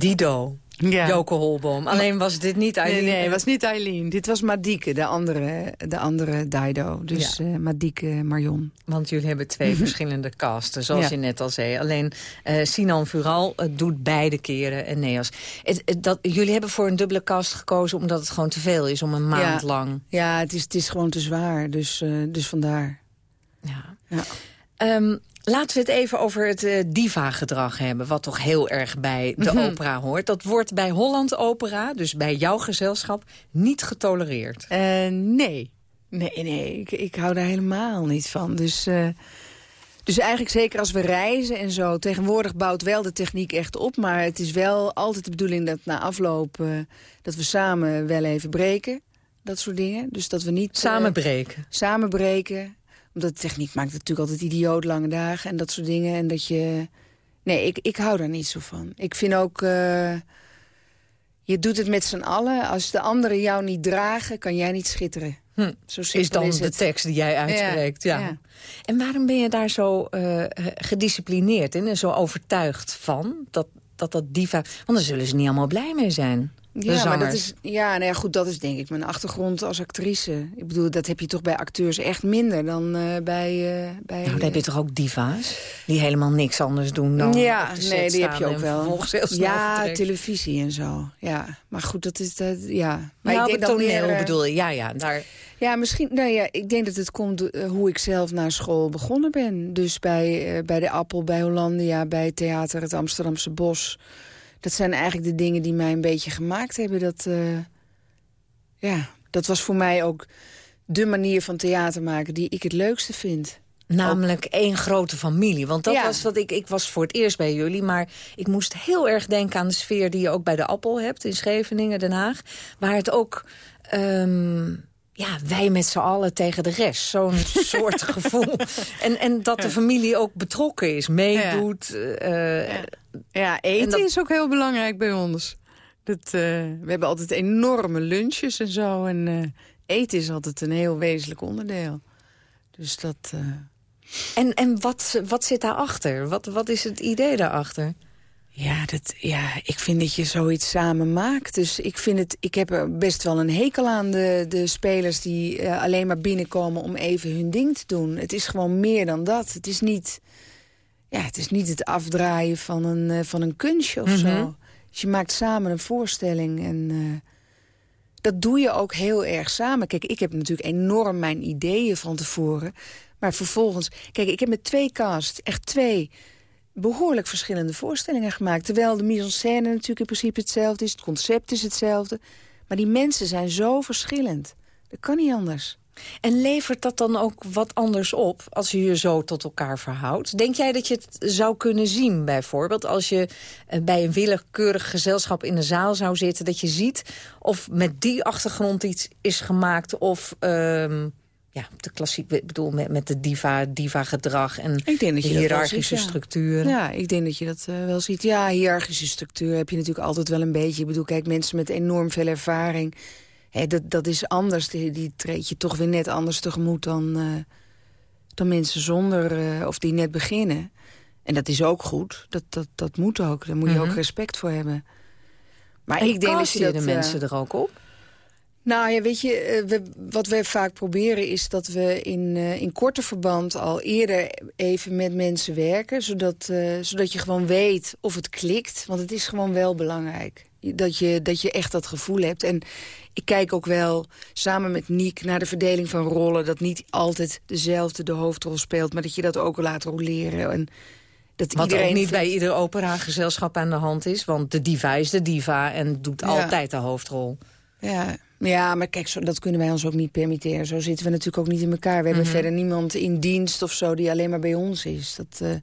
Dido. Ja. Joke Holboom. Alleen was dit niet Eileen. Nee, nee, het was niet Eileen. Dit was Madieke, de andere, de andere Dido. Dus Ja. eh Madieke Marion. Want jullie hebben twee <laughs> verschillende casten, zoals Ja. je net al zei. Alleen eh, Sinan Vural doet beide keren en Neas. Het, het- dat, jullie hebben voor een dubbele cast gekozen omdat het gewoon te veel is om een maand ja. lang. Ja, het is, het is gewoon te zwaar. Dus, eh, dus vandaar. Ja. Ja. Laten we het even over het eh, diva-gedrag hebben... wat toch heel erg bij de Mhm. opera hoort. Dat wordt bij Holland Opera, dus bij jouw gezelschap, niet getolereerd. Eh, nee. Nee, nee. Ik, ik hou daar helemaal niet van. Dus, eh, dus eigenlijk zeker als we reizen en zo. Tegenwoordig bouwt wel de techniek echt op. Maar het is wel altijd de bedoeling dat na afloop... dat we samen wel even breken. Dat soort dingen. Dus dat we niet... Samen breken. samen breken. Omdat de techniek maakt natuurlijk altijd idioot lange dagen en dat soort dingen. En dat je... Nee, ik, ik hou daar niet zo van. Ik vind ook... eh, je doet het met z'n allen. Als de anderen jou niet dragen, kan jij niet schitteren. Hm. Zo Is dan is de tekst die jij uitspreekt. Ja, ja. En waarom ben je daar zo eh, gedisciplineerd in en zo overtuigd van? Dat, dat dat diva... Want daar zullen ze niet allemaal blij mee zijn. Ja, maar dat is, ja, nou ja, goed, dat is denk ik mijn achtergrond als actrice. Ik bedoel, dat heb je toch bij acteurs echt minder dan eh, bij... eh, bij Nou, dan heb je toch ook diva's? Die helemaal niks anders doen dan ja, nee, die heb je ook wel. ja, televisie en zo. Ja, maar goed, dat is dat. Ja, maar op ik denk dan toneel meer, eh, bedoel je. Ja, ja, daar... Ja, misschien. Nou ja, ik denk dat het komt hoe ik zelf naar school begonnen ben. Dus bij, bij de Appel, bij Hollandia, bij theater, het Amsterdamse Bos. Dat zijn eigenlijk de dingen die mij een beetje gemaakt hebben. Dat, eh, ja, dat was voor mij ook de manier van theater maken die ik het leukste vind. Namelijk één grote familie. Want dat Ja. was wat ik... Ik was voor het eerst bij jullie, maar ik moest heel erg denken aan de sfeer die je ook bij de Appel hebt in Scheveningen, Den Haag. Waar het ook. ehm, ja, wij met z'n allen tegen de rest. Zo'n <laughs> soort gevoel. En, en dat de familie ook betrokken is, meedoet. eh, Ja, eten dat- is ook heel belangrijk bij ons. Dat, eh, we hebben altijd enorme lunches en zo. En eh, eten is altijd een heel wezenlijk onderdeel. Dus dat... En, en wat, wat zit daarachter? Wat, wat is het idee daarachter? Ja, dat, ja, ik vind dat je zoiets samen maakt. Dus ik, vind het, ik heb er best wel een hekel aan de, de spelers die eh, alleen maar binnenkomen om even hun ding te doen. Het is gewoon meer dan dat. Het is niet, ja, het, is niet het afdraaien van een, eh, van een kunstje of Mhm. zo. Dus je maakt samen een voorstelling en eh, dat doe je ook heel erg samen. Kijk, ik heb natuurlijk enorm mijn ideeën van tevoren. Maar vervolgens... Kijk, ik heb met twee casts, echt twee behoorlijk verschillende voorstellingen gemaakt. Terwijl de mise-en-scène natuurlijk in principe hetzelfde is. Het concept is hetzelfde. Maar die mensen zijn zo verschillend. Dat kan niet anders. En levert dat dan ook wat anders op als je je zo tot elkaar verhoudt? Denk jij dat je het zou kunnen zien bijvoorbeeld... als je eh, bij een willekeurig gezelschap in de zaal zou zitten... dat je ziet of met die achtergrond iets is gemaakt... of ehm, ja, de klassiek, ik bedoel met, met de diva, diva-gedrag... en Ik denk dat de je hiërarchische ja. structuren. Ja, ik denk dat je dat eh, wel ziet. Ja, hiërarchische structuur heb je natuurlijk altijd wel een beetje. Ik bedoel, kijk, mensen met enorm veel ervaring... Hè, dat, dat is anders. Die, die treed je toch weer net anders tegemoet dan, eh, dan mensen zonder... eh, of die net beginnen. En dat is ook goed. Dat, dat, dat moet ook. Daar moet je Mhm. ook respect voor hebben. Maar En ik denk dat je dat... de mensen er ook op? Nou ja, weet je, eh, we, wat we vaak proberen is dat we in, eh, in korte verband al eerder even met mensen werken. Zodat, eh, zodat je gewoon weet of het klikt. Want het is gewoon wel belangrijk. Dat je, dat je echt dat gevoel hebt. En ik kijk ook wel samen met Niek naar de verdeling van rollen. Dat niet altijd dezelfde de hoofdrol speelt. Maar dat je dat ook laat roleren. En dat Wat iedereen ook niet vindt- bij ieder operagezelschap aan de hand is. Want de diva is de diva en doet Ja. altijd de hoofdrol. Ja, ja maar kijk, zo, dat kunnen wij ons ook niet permitteren. Zo zitten we natuurlijk ook niet in elkaar. We hebben Mhm. verder niemand in dienst of zo die alleen maar bij ons is. Dat, eh,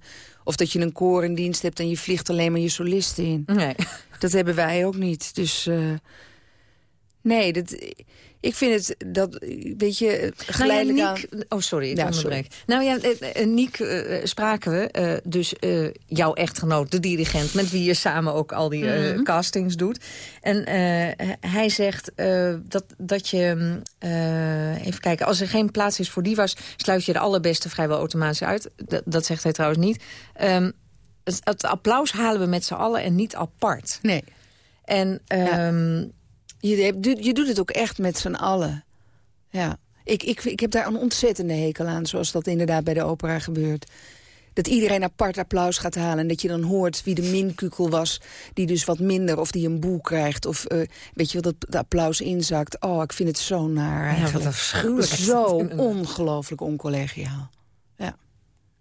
of dat je een koor in dienst hebt en je vliegt alleen maar je solisten in. Nee. Dat hebben wij ook niet. Dus eh, nee, dat, ik vind het, dat, weet je, geleidelijk nou ja, Niek, Oh, sorry, ik Ja, onderbreek. Nou ja, eh, eh, Niek eh, spraken we. eh, dus eh, jouw echtgenoot, de dirigent... met wie je samen ook al die eh, Mhm. castings doet. En eh, hij zegt eh, dat, dat je... mm, eh, even kijken, als er geen plaats is voor divas... sluit je de allerbeste vrijwel automatisch uit. Dat, dat zegt hij trouwens niet. Ehm, het, het applaus halen we met z'n allen en niet apart. Nee. En ehm, Je, je doet het ook echt met z'n allen. Ja. Ik, ik, ik heb daar een ontzettende hekel aan, zoals dat inderdaad bij de opera gebeurt. Dat iedereen apart applaus gaat halen. En dat je dan hoort wie de minkukel was. Die dus wat minder of die een boel krijgt. Of eh, weet je wel, dat de applaus inzakt. Oh, ik vind het zo naar eigenlijk. wat afschuwelijk. Zo <laughs> ongelooflijk oncollegiaal. Ja.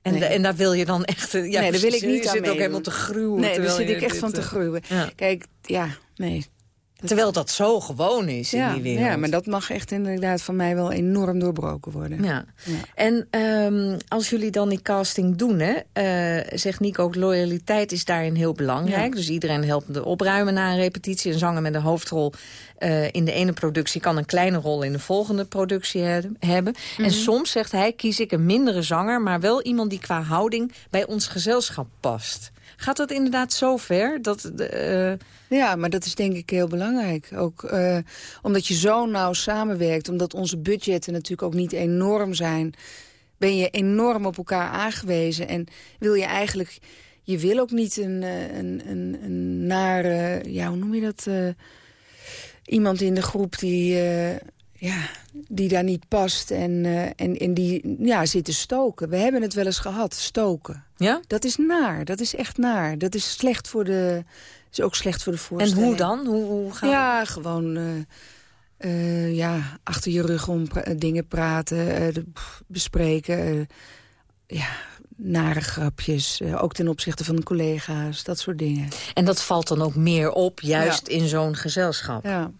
En, Nee. en daar wil je dan echt... eh, Ja, nee, daar wil ik niet je aan zit ook helemaal te gruwen. Nee, daar zit je ik echt van te eh, gruwen. ja. Kijk, ja, nee. Terwijl dat zo gewoon is Ja, in die wereld. ja, maar dat mag echt inderdaad van mij wel enorm doorbroken worden. Ja. En ehm, als jullie dan die casting doen, hè, eh, zegt Nico ook, loyaliteit is daarin heel belangrijk. Ja. Dus iedereen helpt de opruimen na een repetitie. Een zanger met een hoofdrol eh, in de ene productie kan een kleine rol in de volgende productie he- hebben. En Mhm. soms, zegt hij, kies ik een mindere zanger, maar wel iemand die qua houding bij ons gezelschap past. Gaat dat inderdaad zo ver? Dat, eh, Ja, maar dat is denk ik heel belangrijk. Ook eh, omdat je zo nauw samenwerkt, omdat onze budgetten natuurlijk ook niet enorm zijn... ben je enorm op elkaar aangewezen en wil je eigenlijk... Je wil ook niet een, eh, een, een, een nare, ja, hoe noem je dat... iemand in de groep die, ja, die daar niet past en, eh, en, en die ja, zit te stoken. We hebben het wel eens gehad, stoken. Ja? Dat is naar, dat is echt naar. Dat is slecht voor de, is ook slecht voor de en voorstelling. hoe dan? Hoe, hoe gaat Ja, gewoon eh, eh, ja, achter je rug om pra- dingen praten, de- bespreken. ja, nare grapjes, ook ten opzichte van de collega's, dat soort dingen. En dat valt dan ook meer op, juist in zo'n gezelschap. Ja.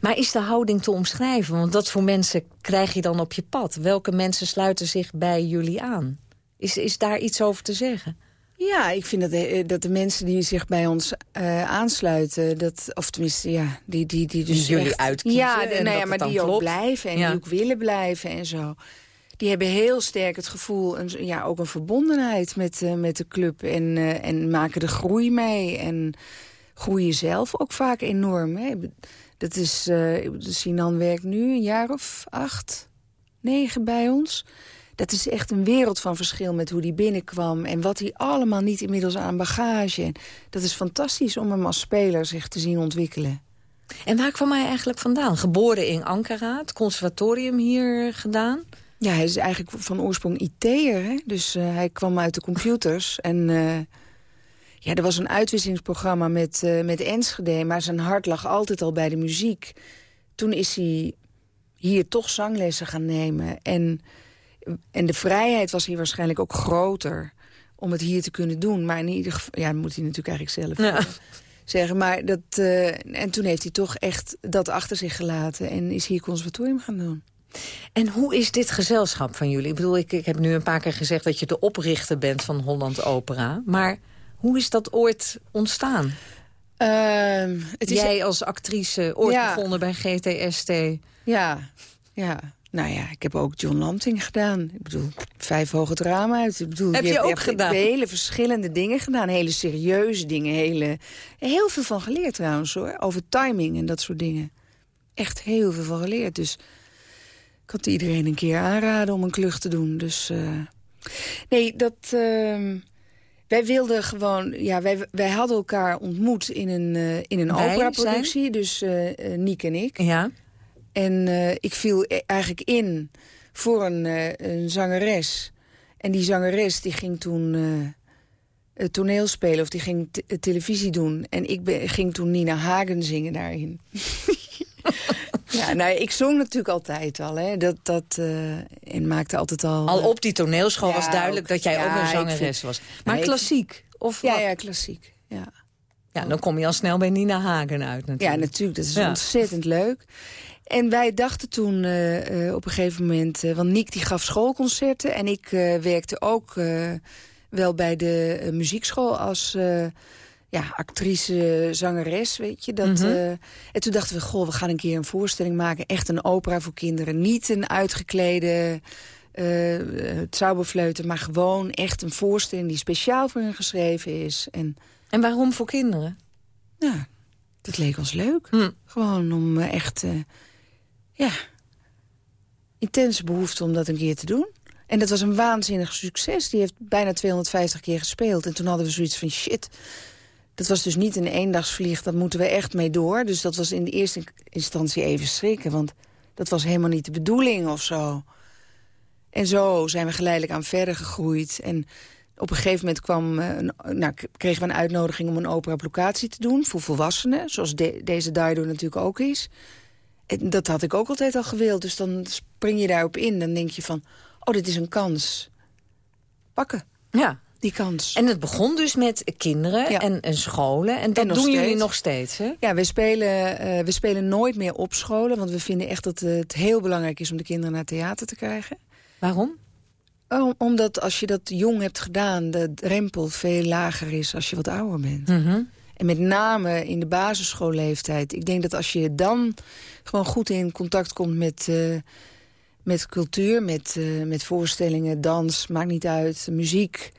Maar is de houding te omschrijven? Want dat voor mensen krijg je dan op je pad. Welke mensen sluiten zich bij jullie aan? Is, is daar iets over te zeggen? Ja, ik vind dat de, dat de mensen die zich bij ons eh, aansluiten, dat, of tenminste, ja, die, die, die dus Die jullie echt- uitkiezen Ja, en nou ja maar die dan ook blijven en Ja. die ook willen blijven en zo. Die hebben heel sterk het gevoel, een, ja, ook een verbondenheid met, eh, met de club. En, eh, en maken de groei mee. En groeien zelf ook vaak enorm. Hè. Dat is, eh Sinan werkt nu een jaar of acht, negen bij ons. Dat is echt een wereld van verschil met hoe die binnenkwam... en wat hij allemaal niet inmiddels aan bagage. Dat is fantastisch om hem als speler zich te zien ontwikkelen. En waar kwam hij eigenlijk vandaan? Geboren in Ankara, het conservatorium hier gedaan? Ja, hij is eigenlijk van oorsprong IT'er. Dus eh, hij kwam uit de computers. En eh, ja, er was een uitwisselingsprogramma met, eh, met Enschede... maar zijn hart lag altijd al bij de muziek. Toen is hij hier toch zanglessen gaan nemen. En, en de vrijheid was hier waarschijnlijk ook groter... om het hier te kunnen doen. Maar in ieder geval... Ja, dat moet hij natuurlijk eigenlijk zelf Ja. eh, zeggen. Maar dat, eh, en toen heeft hij toch echt dat achter zich gelaten... en is hier conservatorium gaan doen. En hoe is dit gezelschap van jullie? Ik bedoel, ik, ik heb nu een paar keer gezegd dat je de oprichter bent van Holland Opera. Maar hoe is dat ooit ontstaan? Ehm, het is Jij als actrice, ooit Ja. begonnen bij GTST. Ja, ja. Nou ja, ik heb ook John Lanting gedaan. Ik bedoel, vijf hoge drama uit. Ik bedoel, Heb je hebt- ook hebt gedaan? Hele verschillende dingen gedaan. Hele serieuze dingen. Hele, heel veel van geleerd trouwens hoor. Over timing en dat soort dingen. Echt heel veel van geleerd. Dus ik had iedereen een keer aanraden om een klucht te doen. Dus eh, nee, dat... ehm, wij wilden gewoon... Ja, wij, wij hadden elkaar ontmoet in een, eh, in een operaproductie. Dus eh, Niek en ik. Ja. En ik viel e- eigenlijk in voor een, een zangeres. En die zangeres die ging toen het toneel spelen of die ging te- televisie doen. En ik ben, ging toen Nina Hagen zingen daarin. <laughs> <laughs> ja, nou, ik zong natuurlijk altijd al. Hè. Dat, dat, eh, en maakte altijd al... Al eh, op die toneelschool Ja, was duidelijk dat jij Ja, ook een zangeres vind- was. Maar Nee, klassiek? Of ja, wat? ja, klassiek. Ja. Ja, dan kom je al snel bij Nina Hagen uit natuurlijk. Ja, natuurlijk. Dat is Ja. ontzettend leuk. En wij dachten toen eh, op een gegeven moment... want Niek die gaf schoolconcerten... en ik werkte ook wel bij de muziekschool als... ja, actrice, zangeres, weet je. Dat, Mhm. eh, en toen dachten we, goh, we gaan een keer een voorstelling maken. Echt een opera voor kinderen. Niet een uitgeklede Zauberfleuten... maar gewoon echt een voorstelling die speciaal voor hen geschreven is. En En waarom voor kinderen? ja, dat leek ons leuk. Hm. Gewoon om echt, ja, intense behoefte om dat een keer te doen. En dat was een waanzinnig succes. Die heeft bijna 250 keer gespeeld. En toen hadden we zoiets van shit. Dat was dus niet een eendagsvlieg, daar moeten we echt mee door. Dus dat was in de eerste instantie even schrikken. Want dat was helemaal niet de bedoeling of zo. En zo zijn we geleidelijk aan verder gegroeid. En op een gegeven moment kwam, eh, nou, kregen we een uitnodiging om een opera-applicatie te doen voor volwassenen. Zoals de- deze Dido natuurlijk ook is. En dat had ik ook altijd al gewild. Dus dan spring je daarop in. Dan denk je van, oh, dit is een kans. Pakken. Ja. Die kans. En het begon dus met kinderen en, en scholen. En dat En doen jullie nog steeds, hè? Ja, we spelen, eh, we spelen nooit meer op scholen. Want we vinden echt dat het heel belangrijk is om de kinderen naar theater te krijgen. Waarom? Om- omdat als je dat jong hebt gedaan, de drempel veel lager is als je wat ouder bent. Mhm. En met name in de basisschoolleeftijd. Ik denk dat als je dan gewoon goed in contact komt met, eh, met cultuur, met, eh, met voorstellingen, dans, maakt niet uit, muziek.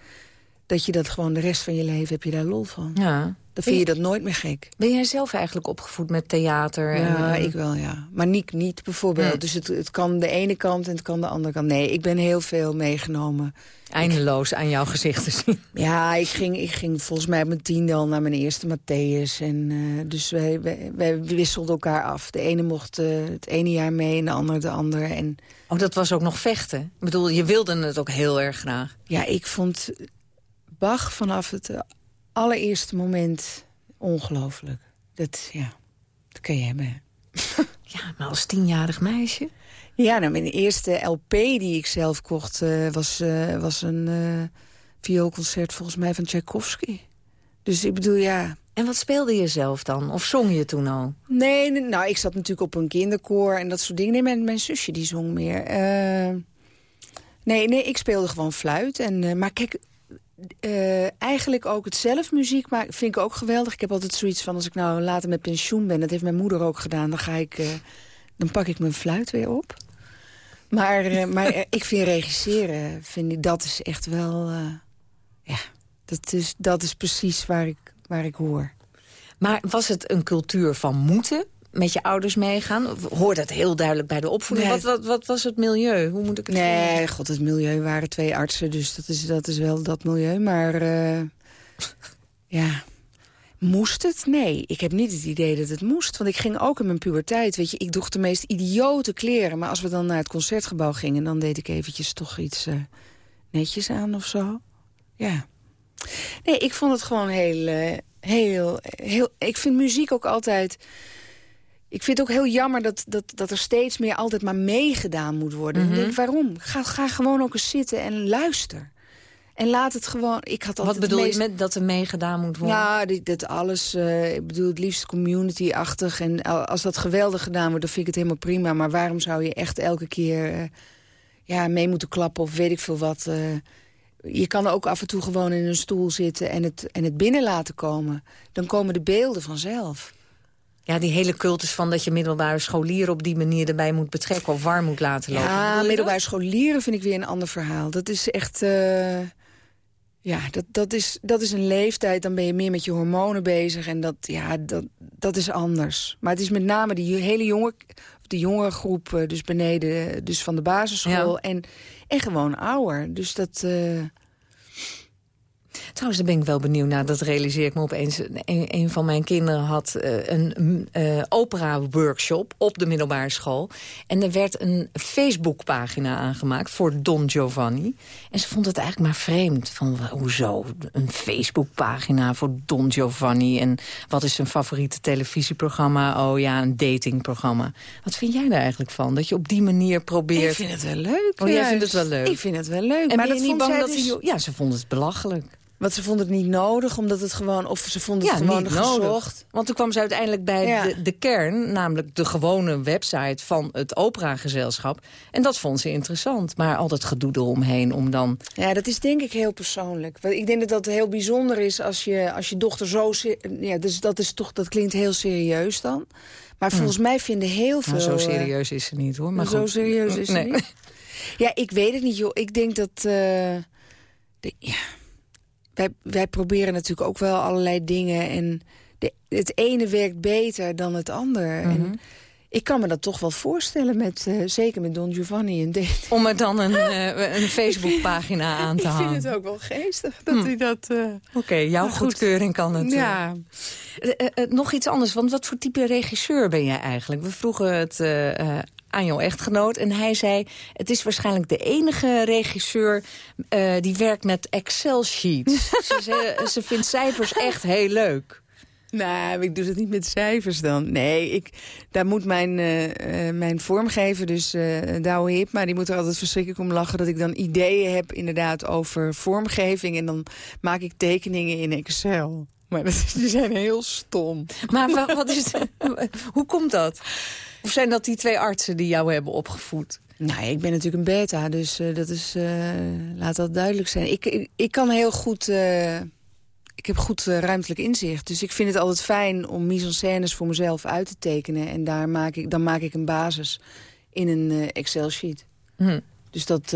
Dat je dat gewoon de rest van je leven heb je daar lol van. Ja. Dan vind je dat nooit meer gek. Ben jij zelf eigenlijk opgevoed met theater? Ja, en, ik wel, ja. Maar Niek niet, bijvoorbeeld. Dus het, het kan de ene kant en het kan de andere kant. Nee, ik ben heel veel meegenomen. Eindeloos aan jouw gezicht te zien. <laughs> Ja, ik ging, ik ging volgens mij op mijn tiende al naar mijn eerste Matthäus. En, eh, dus wij, wij, wij wisselden elkaar af. De ene mocht eh, het ene jaar mee en de andere de andere. En Oh, dat was ook nog vechten. Ik bedoel, je wilde het ook heel erg graag. ja, ik vond Bach vanaf het eh, allereerste moment ongelooflijk. Dat, ja, dat kun je hebben. <laughs> Ja, maar als tienjarig meisje? Ja, nou, mijn eerste LP die ik zelf kocht eh, was, eh, was een eh vioolconcert volgens mij van Tchaikovsky. Dus ik bedoel, ja... En wat speelde je zelf dan? Of zong je toen al? Nee, nee, nou, ik zat natuurlijk op een kinderkoor en dat soort dingen. Nee, mijn, mijn zusje die zong meer. Nee, nee, ik speelde gewoon fluit. En, maar kijk, eh, eigenlijk ook het zelf muziek maken vind ik ook geweldig. Ik heb altijd zoiets van, als ik nou later met pensioen ben... dat heeft mijn moeder ook gedaan, dan ga ik... eh, dan pak ik mijn fluit weer op. Maar, eh, maar ik vind regisseren, vind ik, dat is echt wel... ja, dat is, dat is precies waar ik, waar ik hoor. Maar was het een cultuur van moeten met je ouders meegaan? Of Hoort dat heel duidelijk bij de opvoeding? Nee. Wat, wat, wat was het milieu? Hoe moet ik het Nee, god, het milieu waren twee artsen, dus dat is, dat is wel dat milieu. Maar eh, <laughs> ja, moest het? Nee, ik heb niet het idee dat het moest. Want ik ging ook in mijn puberteit, weet je, ik droeg de meest idiote kleren. Maar als we dan naar het concertgebouw gingen, dan deed ik eventjes toch iets eh, netjes aan of zo. Ja. Nee, ik vond het gewoon heel, eh, heel, heel... Ik vind muziek ook altijd... Ik vind het ook heel jammer dat, dat, dat er steeds meer altijd maar meegedaan moet worden. Mhm. Ik denk, waarom? Ga, ga gewoon ook eens zitten en luister. En laat het gewoon... Ik had Wat altijd bedoel meest... je met dat er meegedaan moet worden? Ja, dit, dit alles, eh, ik bedoel het liefst community-achtig. En al- als dat geweldig gedaan wordt, dan vind ik het helemaal prima. Maar waarom zou je echt elke keer eh, ja, mee moeten klappen of weet ik veel wat... eh. je kan ook af en toe gewoon in een stoel zitten en het, en het binnen laten komen. Dan komen de beelden vanzelf. Ja, die hele cultus van dat je middelbare scholieren op die manier erbij moet betrekken of warm moet laten lopen. Ja, middelbare scholieren vind ik weer een ander verhaal. Dat is echt... eh, ja, dat, dat, is, dat is een leeftijd, dan ben je meer met je hormonen bezig. En dat, ja, dat, dat is anders. Maar het is met name die hele jonge, die jonge groep, eh, dus beneden, dus van de basisschool. Ja. En, en gewoon ouder. Dus dat... eh, Trouwens, daar ben ik wel benieuwd naar. Dat realiseer ik me opeens. Een, een van mijn kinderen had eh, een eh, opera-workshop op de middelbare school. En er werd een Facebook-pagina aangemaakt voor Don Giovanni. En ze vond het eigenlijk maar vreemd. Van, hoezo een Facebook-pagina voor Don Giovanni? En wat is zijn favoriete televisieprogramma? Oh ja, een datingprogramma. Wat vind jij daar eigenlijk van? Dat je op die manier probeert... ik vind het wel leuk. Oh, jij vindt het wel leuk? Ik vind het wel leuk. En maar ben je dat niet bang dat dus- Ja, ze vond het belachelijk. Want ze vonden het niet nodig, omdat het gewoon... Of ze vonden het Ja, gewoon niet gezocht. nodig. Want toen kwam ze uiteindelijk bij Ja. de, de kern, namelijk de gewone website van het operagezelschap. En dat vond ze interessant. Maar al dat gedoe eromheen om dan... Ja, dat is denk ik heel persoonlijk. Want Ik denk dat dat heel bijzonder is als je, als je dochter zo... Ja, dus dat, is toch, dat klinkt heel serieus dan. Maar volgens mij vinden heel veel... Nou, zo eh, serieus is ze niet hoor. Maar zo goed. serieus is Nee. het niet. Ja, ik weet het niet, joh. Ik denk dat... eh, de- ja, wij, wij proberen natuurlijk ook wel allerlei dingen. En de, het ene werkt beter dan het ander. Mhm. En Ik kan me dat toch wel voorstellen, met, eh, zeker met Don Giovanni en. <laughs> Om er dan een, <laughs> eh, een Facebookpagina aan te Ik hangen. vind het ook wel geestig dat Hm. hij dat... eh, Oké, jouw goedkeuring kan het. Ja. Nog iets anders, want wat voor type regisseur ben jij eigenlijk? We vroegen het aan jouw echtgenoot en hij zei... het is waarschijnlijk de enige regisseur eh, die werkt met Excel-sheets. <laughs> ze, ze, ze vindt cijfers echt heel leuk. Nou, ik doe dat niet met cijfers dan. Nee, ik, daar moet mijn, eh, eh, mijn vormgever, dus eh Douwe Hipma... die moet er altijd verschrikkelijk om lachen... dat ik dan ideeën heb inderdaad over vormgeving... en dan maak ik tekeningen in Excel. Maar dat, is- die zijn heel stom. Maar wa- wat is <laughs> het, hoe komt dat? Of zijn dat die twee artsen die jou hebben opgevoed? Nou, ik ben natuurlijk een beta, dus eh, dat is, eh, laat dat duidelijk zijn. Ik, ik, ik kan heel goed... eh, ik heb goed ruimtelijk inzicht. Dus ik vind het altijd fijn om mise-en-scènes voor mezelf uit te tekenen. En daar maak ik, dan maak ik een basis in een Excel-sheet. Hm. Dus dat,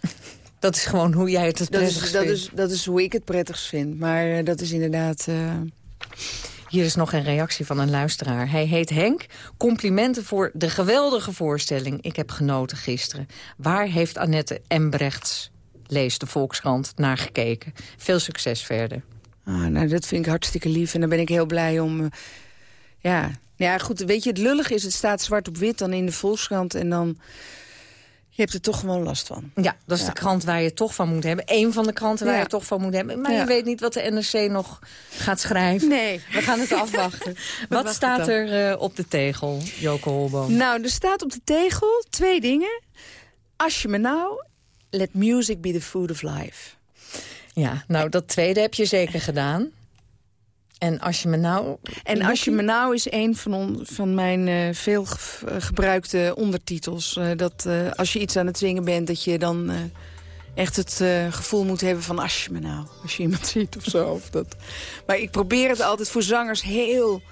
<laughs> Dat is gewoon hoe jij het het dat, is, prettigst dat, vindt. is, dat is hoe ik het prettigst vind. Maar dat is inderdaad... Hier is nog een reactie van een luisteraar. Hij heet Henk. Complimenten voor de geweldige voorstelling. Ik heb genoten gisteren. Waar heeft Annette Embrechts, lees de Volkskrant, naar gekeken? Veel succes verder. Ah, nou, dat vind ik hartstikke lief. En daar ben ik heel blij om. eh, ja. Nou ja, goed, weet je, het lullig is, het staat zwart op wit dan in de Volkskrant. En dan, je hebt er toch gewoon last van. Ja, dat is Ja. de krant waar je toch van moet hebben. Eén van de kranten waar Ja. je toch van moet hebben. Maar Ja. je weet niet wat de NRC nog gaat schrijven. Nee. We gaan het afwachten. <laughs> wat staat er eh, op de tegel, Joke Holboom? Nou, er staat op de tegel twee dingen. Als je me nou, let music be the food of life. Ja, nou, dat tweede heb je zeker gedaan. En als je me nou... En als je me nou is een van, on- van mijn eh, veel eh, gebruikte ondertitels. eh, dat als je iets aan het zingen bent, dat je dan echt het gevoel moet hebben van als je me nou. Als je iemand <laughs> ziet of zo. Of dat. Maar ik probeer het altijd voor zangers heel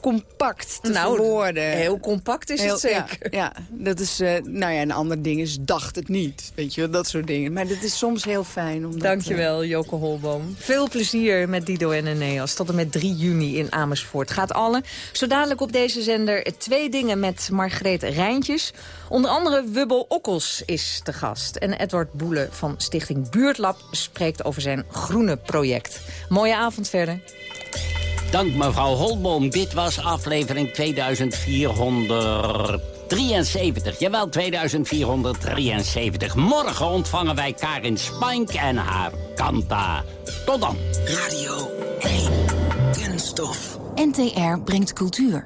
compact te Nou, verwoorden. heel compact is het zeker. Ja, ja, dat is, eh, nou ja, een ander ding is dacht het niet. Weet je, wel, dat soort dingen. Maar dat is soms heel fijn. Omdat, Dankjewel, Joke Holboom. Veel plezier met Dido en Eneas. Tot en met 3 juni in Amersfoort. Gaat alle. Zo dadelijk op deze zender twee dingen met Margreet Rijntjes. Onder andere Wubbel Okkels is te gast. En Edward Boele van Stichting Buurtlab spreekt over zijn groene project. Mooie avond verder. Dank mevrouw Holboom. Dit was aflevering 2473. Jawel, 2473. Morgen ontvangen wij Karin Spank en haar Kanta. Tot dan. Radio 1. Kunststof. NTR brengt cultuur.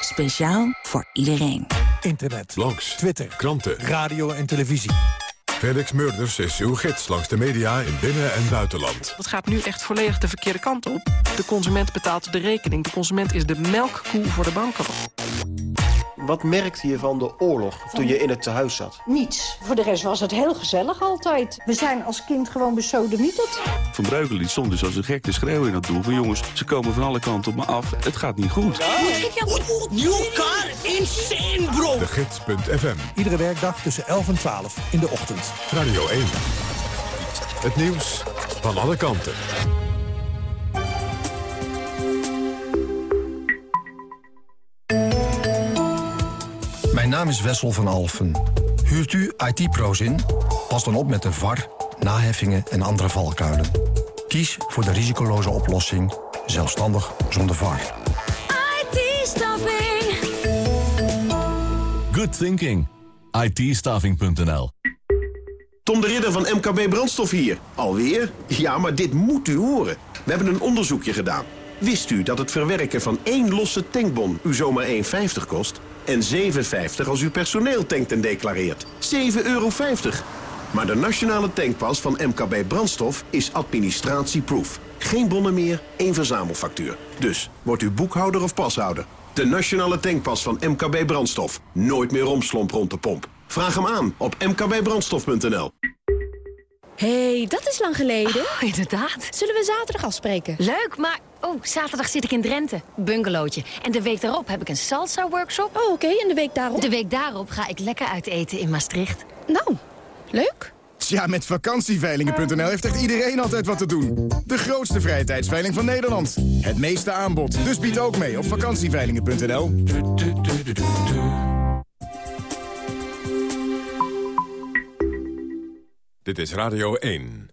Speciaal voor iedereen. Internet, blogs, Twitter, kranten, radio en televisie. Felix Murders is uw gids langs de media in binnen- en buitenland. Dat gaat nu echt volledig de verkeerde kant op. De consument betaalt de rekening. De consument is de melkkoe voor de banken. Wat merkte je van de oorlog toen je in het tehuis zat? Niets. Voor de rest was het heel gezellig altijd. We zijn als kind gewoon besodemieterd. Van Breugel die stond dus als een gek te schreeuwen in dat doel. Van jongens, ze komen van alle kanten op me af. Het gaat niet goed. New car, insane bro. De Gids.fm, Iedere werkdag tussen 11 en 12 in de ochtend. Radio 1. Het nieuws van alle kanten. Mijn naam is Wessel van Alfen. Huurt u IT-pro's in? Pas dan op met de VAR, naheffingen en andere valkuilen. Kies voor de risicoloze oplossing, zelfstandig zonder VAR. IT-staffing. Good thinking. IT-staffing.nl Tom de Ridder van MKB Brandstof hier. Alweer? Ja, maar dit moet u horen. We hebben een onderzoekje gedaan. Wist u dat het verwerken van één losse tankbon u zomaar 1,50 kost? En 7,50 als u personeel tankt en declareert. 7,50 euro. Maar de nationale tankpas van MKB Brandstof is administratieproof. Geen bonnen meer, één verzamelfactuur. Dus, wordt u boekhouder of pashouder? De nationale tankpas van MKB Brandstof. Nooit meer romslomp rond de pomp. Vraag hem aan op mkbbrandstof.nl. hey, dat is lang geleden. Oh, inderdaad. Zullen we zaterdag afspreken? Leuk, maar... Oh, zaterdag zit ik in Drenthe. Bungalowtje. En de week daarop heb ik een salsa-workshop. Oh, oké. En de week daarop? De week daarop ga ik lekker uit eten in Maastricht. Nou, leuk. Tja, met vakantieveilingen.nl heeft echt iedereen altijd wat te doen. De grootste vrije tijdsveiling van Nederland. Het meeste aanbod. Dus bied ook mee op vakantieveilingen.nl. Dit is Radio 1.